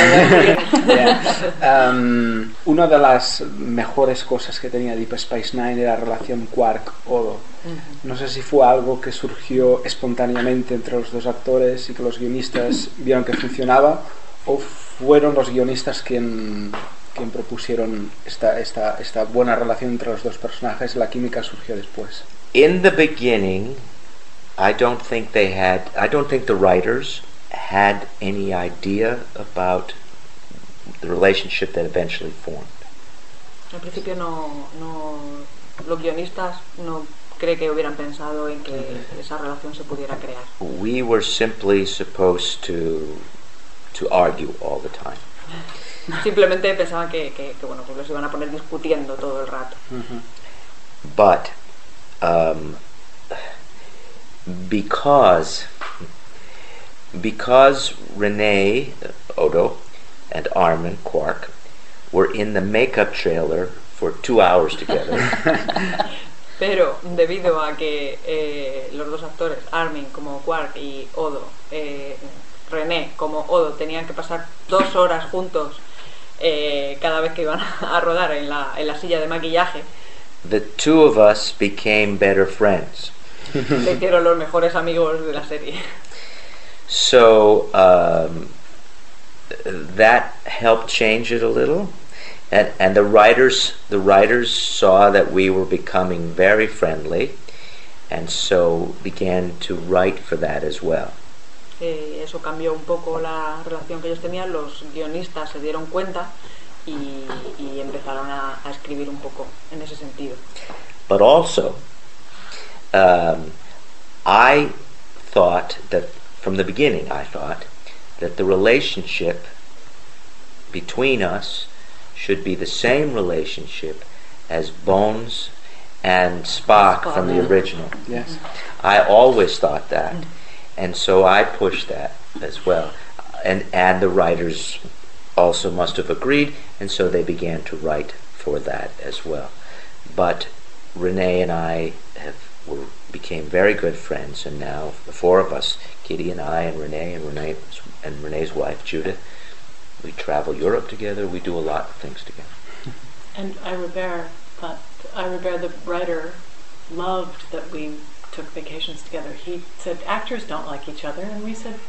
Um, una de las mejores cosas que tenía Deep Space Nine era la relación Quark-Odo. No sé si fue algo que surgió espontáneamente entre los dos actores y que los guionistas *laughs* vieron que funcionaba o fueron los guionistas quien, quien propusieron esta, esta, esta buena relación entre los dos personajes y la química surgió después. In the beginning, I don't think they had, I don't think the writers had any idea about the relationship that eventually formed. Al principio no, no los guionistas no cree que hubieran pensado en que esa relación se pudiera crear. We were simply supposed to to argue all the time. Simplemente pensaban que, que, que, bueno, pues los iban a poner discutiendo todo el rato. But um, because because Renee Odo and Armin Quark were in the makeup trailer for two hours together. *laughs* Pero debido a que eh, los dos actores, Armin como Quark y Odo, eh, René como Odo, tenían que pasar dos horas juntos eh, cada vez que iban *laughs* a rodar en la, en la silla de maquillaje, the two of us became better friends. se hicieron los mejores amigos de la serie. So um, that helped change it a little, and and the writers the writers saw that we were becoming very friendly, and so began to write for that as well. Eh, eso cambió un poco la relación que ellos tenían, los guionistas se dieron cuenta y, y empezaron a, a escribir un poco en ese sentido. But also, um, I thought that from the beginning, I thought that the relationship between us should be the same relationship as Bones and Spock, Spock, from the original. Yes. I always thought that, and so I pushed that as well. And and the writers also must have agreed, and so they began to write for that as well. But Renee and I have were became very good friends, and now the four of us, Kitty and I, and Renee, and Renee and Renee's wife Judith, we travel Europe together. We do a lot of things together. And Ira Bear thought, Ira Bear, the writer, loved that we took vacations together. He said, actors don't like each other. And we said,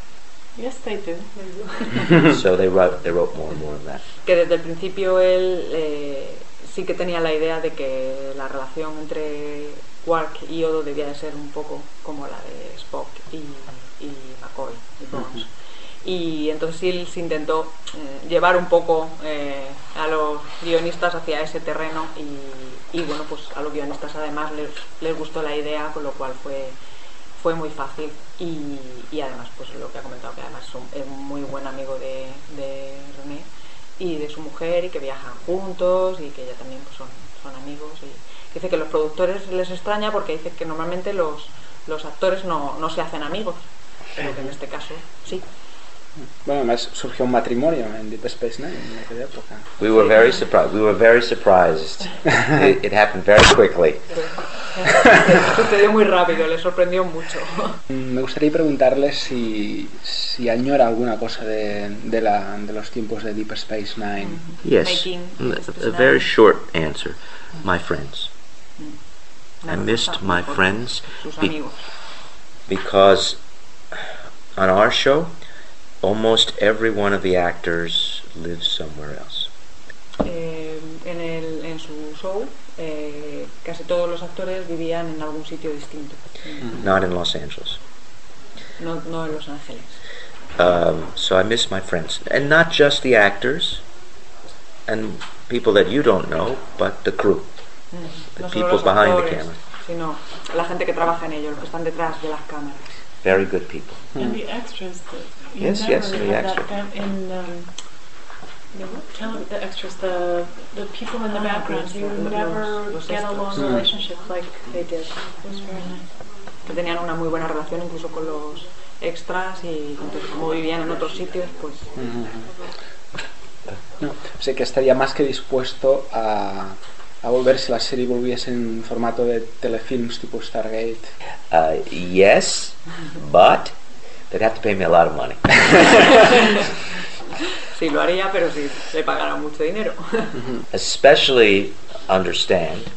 yes, they do. They *laughs* do. so they wrote they wrote more and more of that. Que desde el principio él eh, sí que tenía la idea de que la relación entre Quark y Odo debía de ser un poco como la de Spock y, y McCoy y Bones. Y entonces sí se intentó eh, llevar un poco eh, a los guionistas hacia ese terreno y, bueno, pues a los guionistas además les, les gustó la idea, con lo cual fue, fue muy fácil. Y, y además pues lo que ha comentado que además es un muy buen amigo de, de René y de su mujer y que viajan juntos y que ella también pues son, son amigos. Y dice que los productores les extraña porque dice que normalmente los, los actores no, no se hacen amigos pero que en este caso sí Bueno, además surgió un matrimonio en Deep Space Nine en aquella época. We were very surprised. We were very surprised. *laughs* it, it happened very quickly. Sucedió muy rápido, le sorprendió mucho. Mm, me gustaría preguntarle si, si añora alguna cosa de, de, la, de los tiempos de Deep Space Nine. Mm-hmm. Yes, Making mm, a, a very short answer. My friends. Mm. I missed my friends Sus be- amigos. because on our show, almost every one of the actors lives somewhere else. Eh, en, el, en su show, eh, casi todos los actores vivían en algún sitio distinto. Not in Los Angeles. No, no en Los Ángeles. Um, so I miss my friends, and not just the actors and people that you don't know, but the crew, the No people los behind the camera. sino la gente que trabaja en ello, los que están detrás de las cámaras. Very good people. And the extras. Yes, yes, the extras. That, that in um, the, tele- the extras, the the people in the Ah, background. You never get a long Mm. relationship like they did. It was very nice. Que tenían una muy buena relación incluso con los extras y entonces como vivían en otros sitios, pues No, o sea que estaría más que dispuesto a, a volver si la serie volviese en formato de telefilms tipo Stargate. Uh, yes, but they'd have to pay me a lot of money. *laughs* sí lo haría, pero sí le pagara mucho dinero. *laughs* Especially understand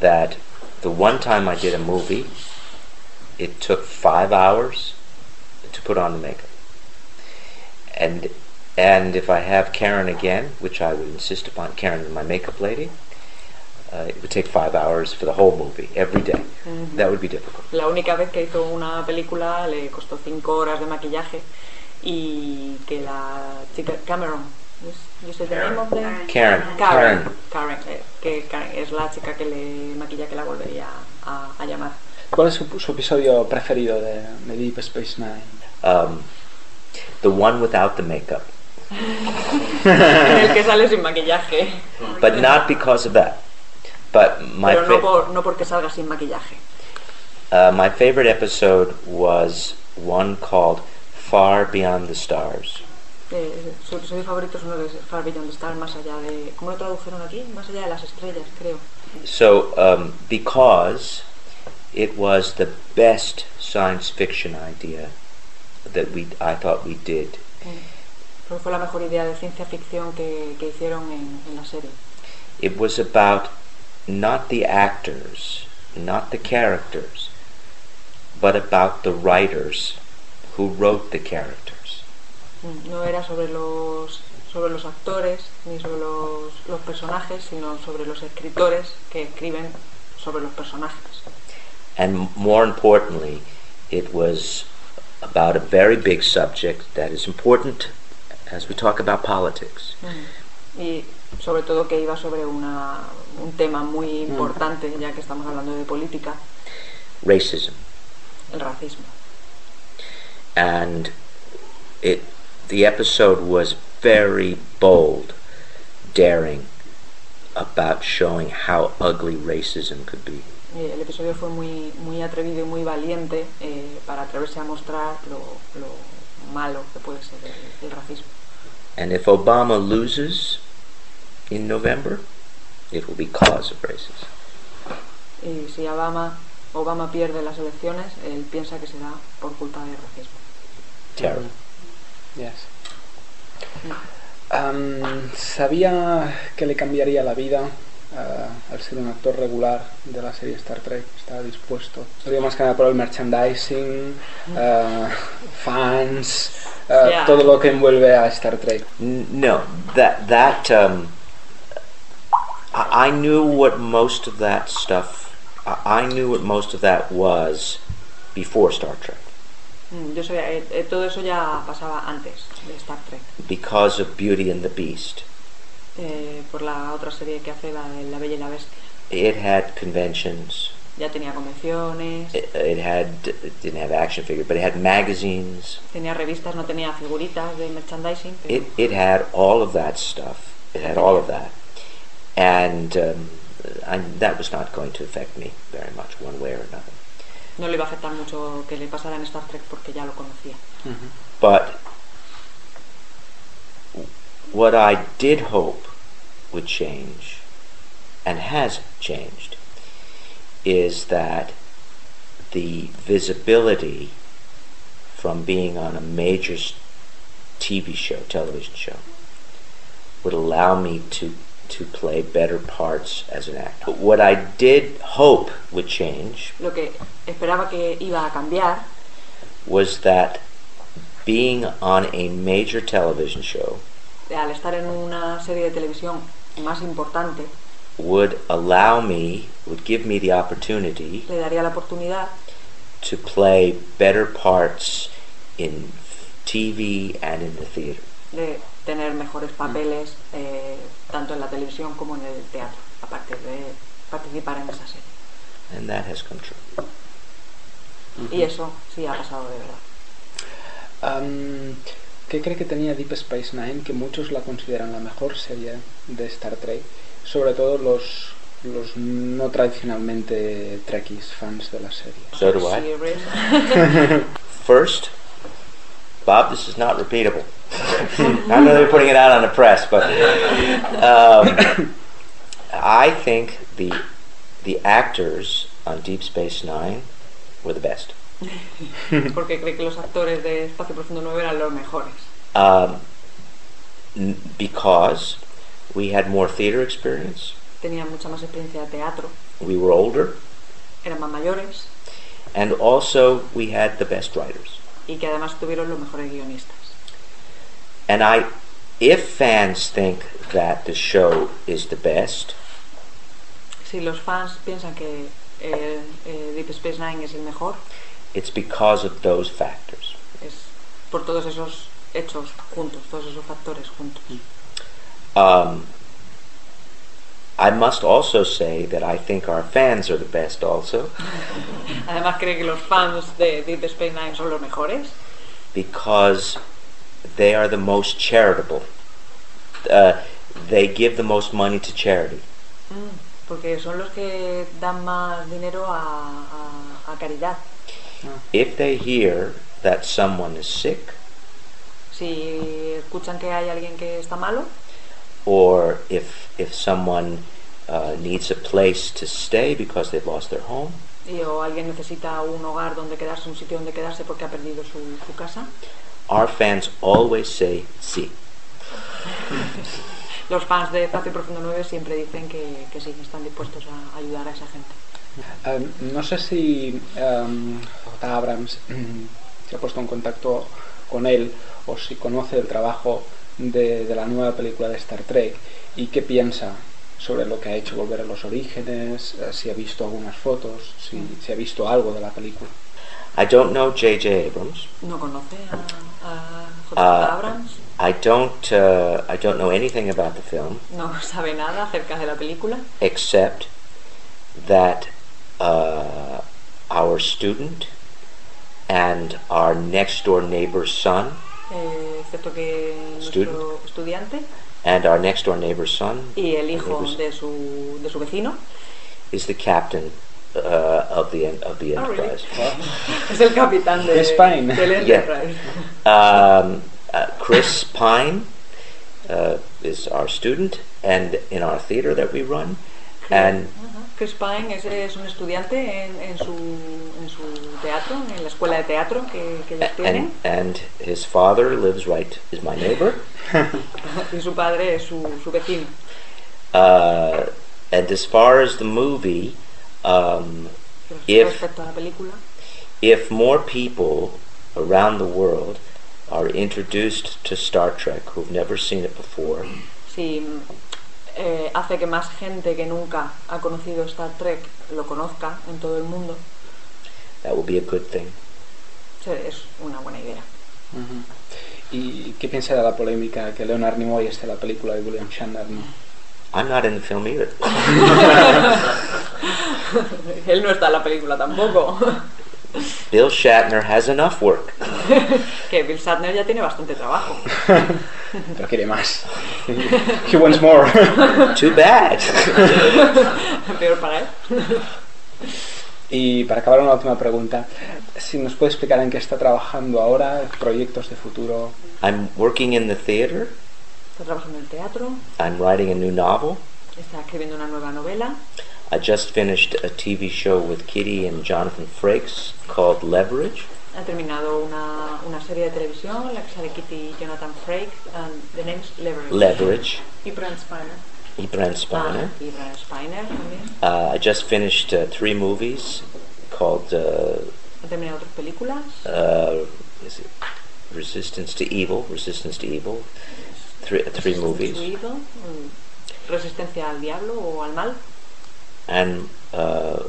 that the one time I did a movie, it took five hours to put on the makeup. And and if I have Karen again, which I would insist upon, Karen, my makeup lady, La única vez que hizo una película le costó cinco horas de maquillaje y que la chica Cameron, the name of the Karen. Karen, Karen. Karen, eh, que Karen es la chica que le maquilla que la volvería a, a llamar. ¿Cuál es su, su episodio preferido de, de Deep Space Nine? Um, the one without the makeup, *laughs* en el que sale sin maquillaje, but not because of that. But my pero no, por, no porque salga sin maquillaje. uh, my favorite episode was one called "Far Beyond the Stars." Eh, su episodio favorito es uno de Far Beyond the Stars, más allá de... ¿Cómo lo tradujeron aquí? Más allá de las estrellas, creo. So, um, because it was the best science fiction idea that we, I thought we did. Pero fue la mejor idea de ciencia ficción que, que hicieron en, en la serie. It was about not the actors, not the characters, but about the writers who wrote the characters. Mm, No era sobre los, sobre los actores ni sobre los, los personajes, sino sobre los escritores que escriben sobre los personajes. And more importantly, it was about a very big subject that is important as we talk about politics. Mm. Y sobre todo que iba sobre una, un tema muy importante, ya que estamos hablando de política, Racism. el racismo. and it the episode was very bold, daring about showing how ugly racism could be. Y el episodio fue muy, muy atrevido y muy valiente eh, para atreverse a mostrar lo, lo malo que puede ser el, el racismo. And if Obama loses in November, it will be cause of racism. Y si Obama, Obama pierde las elecciones, él piensa que será por culpa del racismo. Terrible. Yes. Am, ¿Sabía que le cambiaría la vida ah, al ser un actor regular de la serie Star Trek? ¿Estaba dispuesto? Digo más que nada por el merchandising, ah, *laughs* fans, ah, Yeah. todo lo que envuelve a Star Trek. No, that that um, I, I knew what most of that stuff. I, knew what most of that was before Star Trek Mm, Yo sabía, eh, eh, todo eso ya pasaba antes de Star Trek, because of Beauty and the Beast. eh, por la otra serie que hace, la La Bella y la Bestia. It had conventions. Ya tenía convenciones, It, it had it didn't have action figures, but it had magazines. tenía revistas, no tenía figuritas de merchandising, It it had all of that stuff. It had all of that, and um, I, that was not going to affect me very much, one way or another. no le iba a afectar mucho que le pasara en Star Trek porque ya lo conocía. But what I did hope would change, and has changed, is that the visibility from being on a major TV show, television show, would allow me to to play better parts as an actor. What I did hope would change Lo que esperaba que iba a cambiar was that being on a major television show al estar en una serie de televisión más importante would allow me, would give me the opportunity le daría la oportunidad to play better parts in TV and in the theater. de tener mejores papeles eh, tanto en la televisión como en el teatro, aparte de participar en esa serie. And that has come true. Y eso sí ha pasado de verdad. Am, ¿Qué cree que tenía Deep Space Nine que muchos la consideran la mejor serie de Star Trek? Sobre todo los, los no tradicionalmente Trekkies fans de la serie. So do I. *laughs* *laughs* First, Bob, this is not repeatable. *laughs* I don't know they're putting it out on the press, but um, I think the the actors on Deep Space Nine were the best. *laughs* Porque cree que los actores de Espacio Profundo 9 eran los mejores. Um, because we had more theater experience, Tenían mucha más experiencia de teatro, we were older, eran más mayores and also we had the best writers. y que además tuvieron los mejores guionistas. And I, if fans think that the show is the best, Si los fans piensan que eh, eh, Deep Space Nine es el mejor, it's because of those factors. es por todos esos hechos juntos, todos esos factores juntos. Um, I must also say that I think our fans are the best also, *laughs* Además cree que los fans de Deep Space Nine son los mejores because they are the most charitable. Uh, they give the most money to charity. Mm, porque son los que dan más dinero a, a- a caridad. If they hear that someone is sick, Si escuchan que hay alguien que está malo or if if someone uh, needs a place to stay because they've lost their home, y, o alguien necesita un hogar donde quedarse, un sitio donde quedarse porque ha perdido su, su casa, our fans always say sí. los fans de Espacio Profundo 9 siempre dicen que, que sí, están dispuestos a ayudar a esa gente. Um, no sé si um, J. Abrams mm, se ha puesto en contacto con él o si conoce el trabajo de, de la nueva película de Star Trek y qué piensa sobre lo que ha hecho Volver a los Orígenes, eh, si ha visto algunas fotos, si, si ha visto algo de la película. I don't know J.J. Abrams. ¿No conoce a, a J. Uh, Abrams? I don't. Uh, I don't know anything about the film No *laughs* sabe nada acerca de la película, except that uh, our student and our next door neighbor's son eh, excepto que nuestro Student. estudiante and our next door neighbor's son y el hijo de su, de su vecino is the captain uh, of the of the Oh, really? Enterprise. *laughs* es el capitán de, Chris Pine. del Yeah. Um, uh, Chris Pine uh, is our student, and in our theater that we run, and Chris Pine es, es un estudiante en, en, su, en su teatro, en la escuela de teatro que, que ellos tienen, and and his father lives right is my neighbor, *laughs* y su padre es su, su vecino. uh, and as far as the movie, um, if Respecto a la película, if more people around the world are introduced to Star Trek who've never seen it before, si eh, hace que más gente que nunca ha conocido Star Trek lo conozca en todo el mundo, that will be a good thing. es una buena idea. ¿Y qué piensa de la polémica que Leonard Nimoy esté en la película de William Shatner? ¿No? I'm not in the film either. *laughs* Él no está en la película tampoco. *laughs* Bill Shatner has enough work. *laughs* que Bill Shatner ya tiene bastante trabajo. Pero quiere más. He wants more. Too bad. Peor para él. Y para acabar una última pregunta, si nos puede explicar en qué está trabajando ahora, proyectos de futuro. I'm working in the theater Está trabajando en el teatro, I'm writing a new novel. está escribiendo una nueva novela. I just finished a TV show with Kitty and Jonathan Frakes called Leverage. Ha terminado una, una serie de televisión, la que sale Kitty y Jonathan Frakes, and the name's Leverage. Leverage. Y Brent Spiner. Y Brent Spiner. Ah, y Brian Spiner también. Uh, I just finished uh, three movies called uh, Ha terminado otras películas. uh, is it Resistance to Evil. Resistance to Evil. Three, three movies. Evil, mm, Resistencia al diablo o al mal. And uh,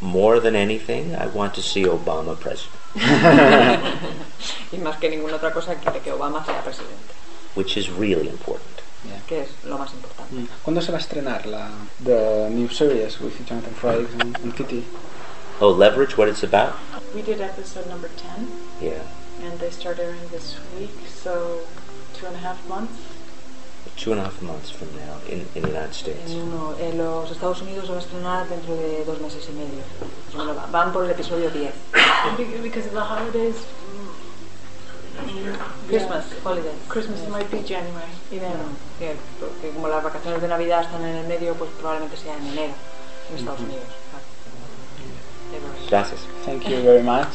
more than anything, I want to see Obama president, *laughs* y más que ninguna otra cosa quiere que Obama sea presidente, which is really important. que es lo más importante. Mm. ¿Cuándo se va a estrenar la the new series with Jonathan Frakes and, and Kitty? Oh, Leverage, what it's about? We did episode number 10, Yeah. and they start airing this week, so two and a half months. Two and a half months from now in, in the United States. En, uno, en los Estados Unidos se va a estrenar dentro de dos meses y medio. Van por el episodio 10. Be- *coughs* Because of the holidays. mm, Christmas, yeah. holidays. Christmas might be January. Bueno, que, que como las vacaciones de Navidad están en el medio, pues probablemente sea en enero en Estados Ujú. Unidos. Claro. Gracias. Thank you very much.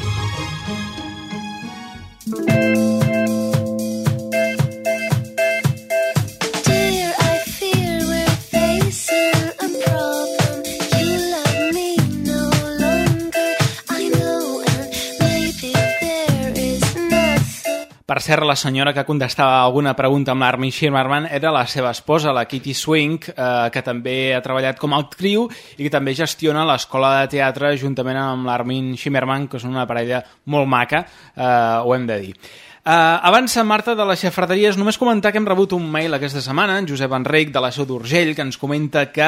Cert, la senyora que contestava alguna pregunta amb l'Armin Shimmerman era la seva esposa, la Kitty Swing, eh, que també ha treballat com a actriu i que també gestiona l'escola de teatre juntament amb l'Armin Shimmerman, que és una parella molt maca, eh, ho hem de dir. Uh, abans, Marta, de les xafarderies, només comentar que hem rebut un mail aquesta setmana, en Josep Enric, de la Seu d'Urgell, que ens comenta que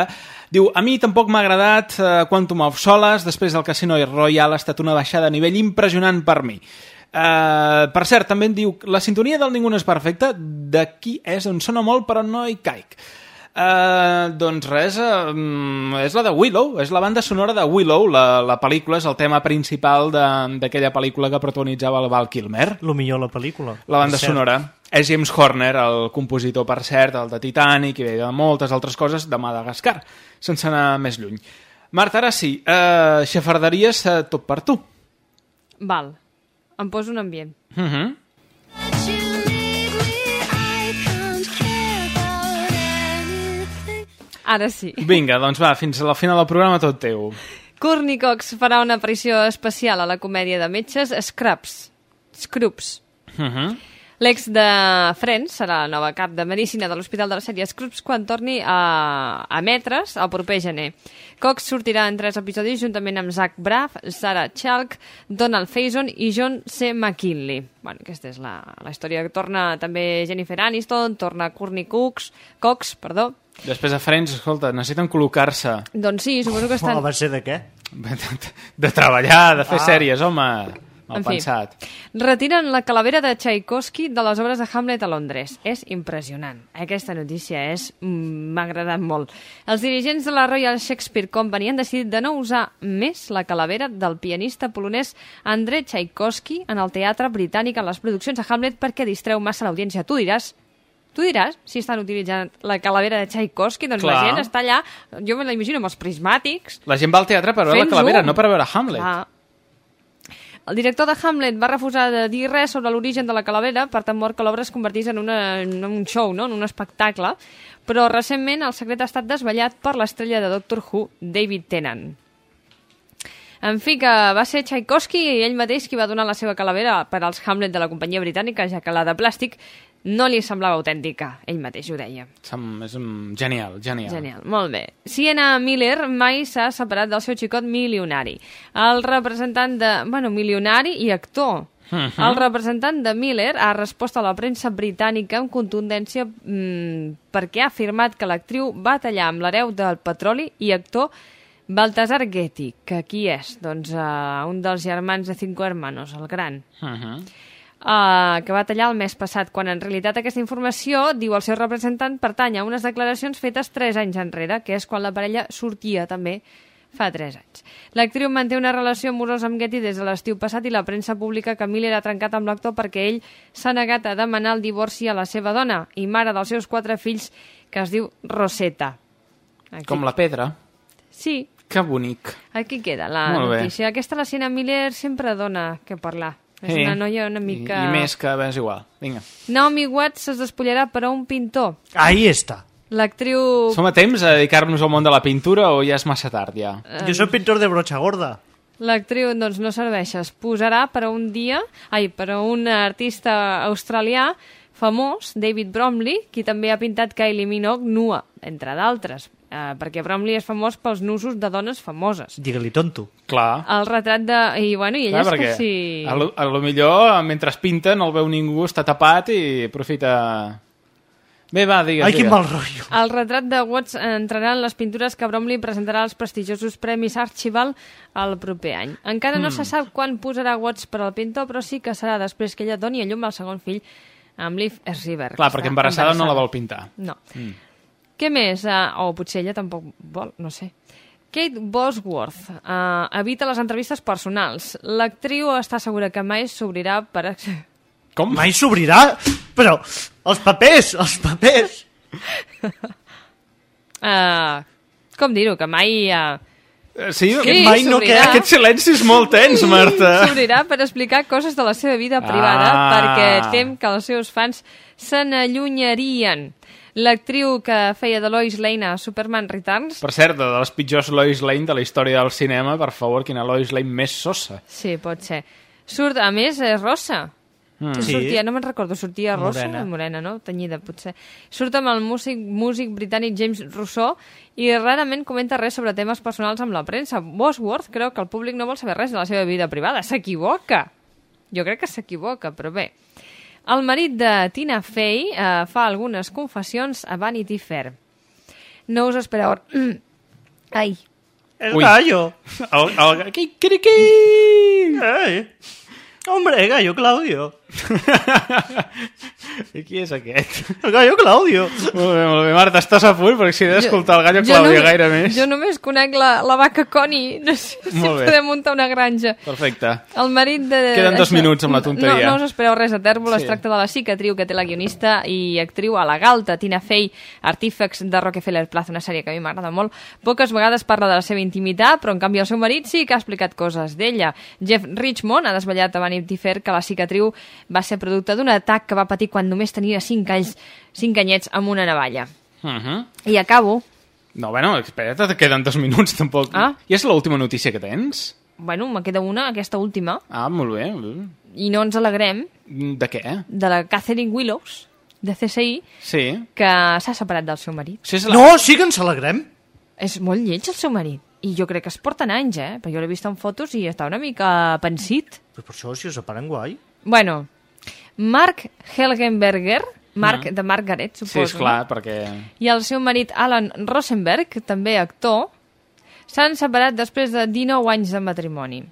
diu, a mi tampoc m'ha agradat uh, Quantum of Solace, després del Casino Royale ha estat una baixada a nivell impressionant per mi. Uh, per cert, també diu la sintonia del Ningú no és perfecta d'aquí és on sona molt però no hi caic uh, doncs res uh, és la de Willow és la banda sonora de Willow la, la pel·lícula és el tema principal de- d'aquella pel·lícula que protagonitzava el Val Kilmer Lo millor la pel·lícula. la banda sonora és James Horner, el compositor, per cert, el de Titanic i de moltes altres coses de Madagascar, sense anar més lluny. Marta, ara sí, uh, xafarderies uh, tot per tu. Val, em poso un ambient. Uh -huh. Ara sí. Vinga, doncs va, fins a la final del programa tot teu. Courtney Cox farà una aparició especial a la comèdia de metges Scrubs. Scrubs. Uh -huh. L'ex de Friends serà la nova cap de Medicina de l'Hospital de la sèrie Scrubs quan torni a, a emetre's el proper gener. Cox sortirà en tres episodis juntament amb Zach Braff, Sarah Chalk, Donald Faison i John C. McKinley. Bueno, aquesta és la, la història que torna també Jennifer Aniston, torna Courtney Cox, Cox, perdó. Després de Friends, escolta, necessiten col·locar-se. Doncs sí, suposo que estan... A base de què? De treballar, de fer Ah. sèries, home. Mal En fi. pensat. Retiren la calavera de Tchaikovsky de les obres de Hamlet a Londres. És impressionant. Aquesta notícia és mm, m'ha agradat molt. Els dirigents de la Royal Shakespeare Company han decidit de no usar més la calavera del pianista polonès Andrei Tchaikovsky en el teatre britànic en les produccions de Hamlet perquè distreu massa l'audiència. Tu diràs, Tu diràs si estan utilitzant la calavera de Tchaikovsky, doncs la Clar. gent està allà, jo me la imagino amb els prismàtics, La gent va al teatre per veure la calavera, zoom. no per veure Hamlet. Clar. El director de Hamlet va refusar de dir res sobre l'origen de la calavera per temor que l'obra es convertís en, una, en un show, no? en un espectacle, però recentment el secret ha estat desvetllat per l'estrella de Doctor Who, David Tennant. En fi, que va ser Tchaikovsky i ell mateix qui va donar la seva calavera per als Hamlet de la companyia britànica, ja que la de plàstic no li semblava autèntica. Ell mateix ho deia. És um, genial, genial. Genial, molt bé. Sienna Miller mai s'ha separat del seu xicot milionari. El representant de... Bueno, milionari i actor. Mhm. El representant de Miller ha respost a la premsa britànica amb contundència mm, perquè ha afirmat que l'actriu va tallar amb l'hereu del petroli i actor Baltasar Getty, que qui és? Doncs uh, un dels germans de Cinco Hermanos, el gran. Mhm. Uh, que va tallar el mes passat, quan en realitat aquesta informació, diu el seu representant, pertany a unes declaracions fetes 3 anys enrere, que és quan la parella sortia també fa 3 anys. L'actriu manté una relació amorosa amb Getty des de l'estiu passat i la premsa pública que Miller ha trencat amb l'actor perquè ell s'ha negat a demanar el divorci a la seva dona i mare dels seus quatre fills, que es diu Rosetta. Aquí. Com la pedra. Sí, Que bonic. aquí queda la notícia. Aquesta la Sienna Miller sempre dona que parlar. És Sí. una noia una mica... I, I més que bé, és igual. Vinga. Naomi Watts es despullarà per a un pintor. Ahí està. L'actriu... Som a temps a dedicar-nos al món de la pintura o ja és massa tard, ja? Eh, Jo soy pintor de brocha gorda. L'actriu doncs, no serveix, es posarà per a un dia, ai, per a un artista australià famós, David Bromley, qui també ha pintat Kylie Minogue nua, entre d'altres, eh, perquè Bromley és famós pels nusos de dones famoses. Digue-li tonto. Clar. El retrat de... I, bueno, i ella Clar, és que si... a, lo, a lo millor, mentre pinta, no el veu ningú, està tapat i aprofita... Bé, va, digues, Ai, quin mal rotllo. El retrat de Watts entrarà en les pintures que Bromley presentarà als prestigiosos Premis Archibald el proper any. Encara no Mm. se sap quan posarà Watts per al pintor, però sí que serà després que ella doni a llum al segon fill amb Liv Schreiber. Clar, perquè està embarassada no la vol pintar. No. Mm. Què més? Uh, o potser ella tampoc vol, no sé. Kate Bosworth uh, evita les entrevistes personals. L'actriu està segura que mai s'obrirà per... Com? Mai s'obrirà? Però, els papers, els papers. Uh, *laughs* com dir-ho? Que mai... Uh, Sí, Sí, aquest, mai no, s'obrirà. aquest silenci és molt tens, Marta. S'obrirà per explicar coses de la seva vida privada Ah. perquè tem que els seus fans se n'allunyarien. L'actriu que feia de Lois Lane a Superman Returns Per cert, de les pitjors Lois Lane de la història del cinema, per favor, quina Lois Lane més sosa. Sí, pot ser. Surt, a més, és rossa. Mm. Sí. Sortia, no me'n recordo, sortia rossa Morena. morena, no? Tenyida, potser. Surt amb el músic, músic britànic James Rousseau i rarament comenta res sobre temes personals amb la premsa. Bosworth creu que el públic no vol saber res de la seva vida privada. S'equivoca! Jo crec que s'equivoca, però bé. El marit de Tina Fey eh, fa algunes confessions a Vanity Fair. No us espereu... *clears throat* Ai, El Ui. gallo. El, el, qui? Ai. Hombre, gallo Claudio. *laughs* I qui és aquest? El gallo Claudio. Molt bé, molt bé. Marta, estàs a punt? Perquè si he d'escoltar el gallo jo Clàudia només- gaire més. Jo només conec la, la vaca Connie. No sé si Molt bé. podem muntar una granja. Perfecte. El marit de... Queden dos minuts amb la tonteria. No, no us espereu res a tèrbol, Sí. es tracta de la cicatriu que té la guionista i actriu a la galta, Tina Fey, Artífex de Rockefeller Plaza, una sèrie que a mi m'agrada molt. Poques vegades parla de la seva intimitat, però en canvi el seu marit sí que ha explicat coses d'ella. Jeff Richmond ha desvetllat a Vanity Fair que la cicatriu va ser producte d'un atac que va patir quan només tenia 5 anys, 5 anyets amb una navalla. Uh -huh. I acabo. No, bueno, espera't, te queden dos minuts, tampoc. Ah. I és l'última notícia que tens? Bueno, me queda una, aquesta última, Ah, molt bé. molt bé. i no ens alegrem De què? de la Catherine Willows, de CSI, Sí. que s'ha separat del seu marit. Sí, la... No, sí que ens alegrem. És molt lleig el seu marit. I jo crec que es porten anys, eh? Però jo l'he vist en fotos i està una mica pensit. Però per això, si us separen guai. Bueno, Mark Helgenberger, Mark Mm. de Margaret, Sí, suposo, és clar, perquè... i el seu marit Alan Rosenberg, també actor, s'han separat després de 19 anys de matrimoni.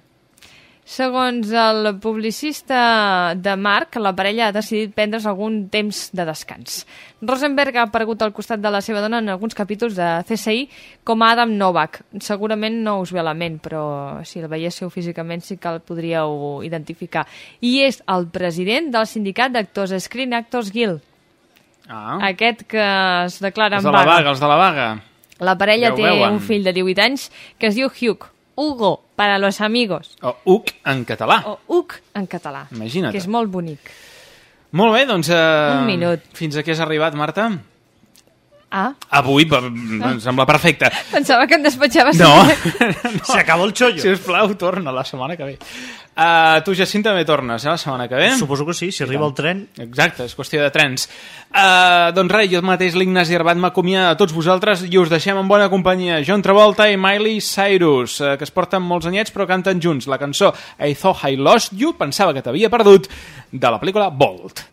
Segons el publicista de Mark, la parella ha decidit prendre's algun temps de descans. Rosenberg ha aparegut al costat de la seva dona en alguns capítols de CSI com a Adam Novak. Segurament no us ve a la ment, però si el veiéssiu físicament sí que el podríeu identificar. I és el president del sindicat d'actors Screen Actors Guild. Ah, Aquest que es declara els en de la vaga. vaga, els de la vaga. La parella Ja té veuen. un fill de 18 anys que es diu Hugh. Hugo, para los amigos. O UC en català. O Hug en català. Imagina't. Que és molt bonic. Molt bé, doncs... Eh, Un minut. Fins a què has arribat, Marta? Ah, Avui, va, em sembla perfecte. pensava que em despatxaves. No. *laughs* S'acaba el xollo. Si us plau, torna la setmana que ve. Uh, tu, Jacint, també tornes, eh, la setmana que ve? Suposo que sí, si arriba el tren. Exacte, és qüestió de trens. Uh, doncs res, jo mateix, l'Ignasi Arbat, m'acomiada a tots vosaltres i us deixem en bona companyia. John Travolta i Miley Cyrus, uh, que es porten molts anyets però canten junts la cançó I Thought I Lost You, pensava que t'havia perdut, de la pel·lícula Bolt.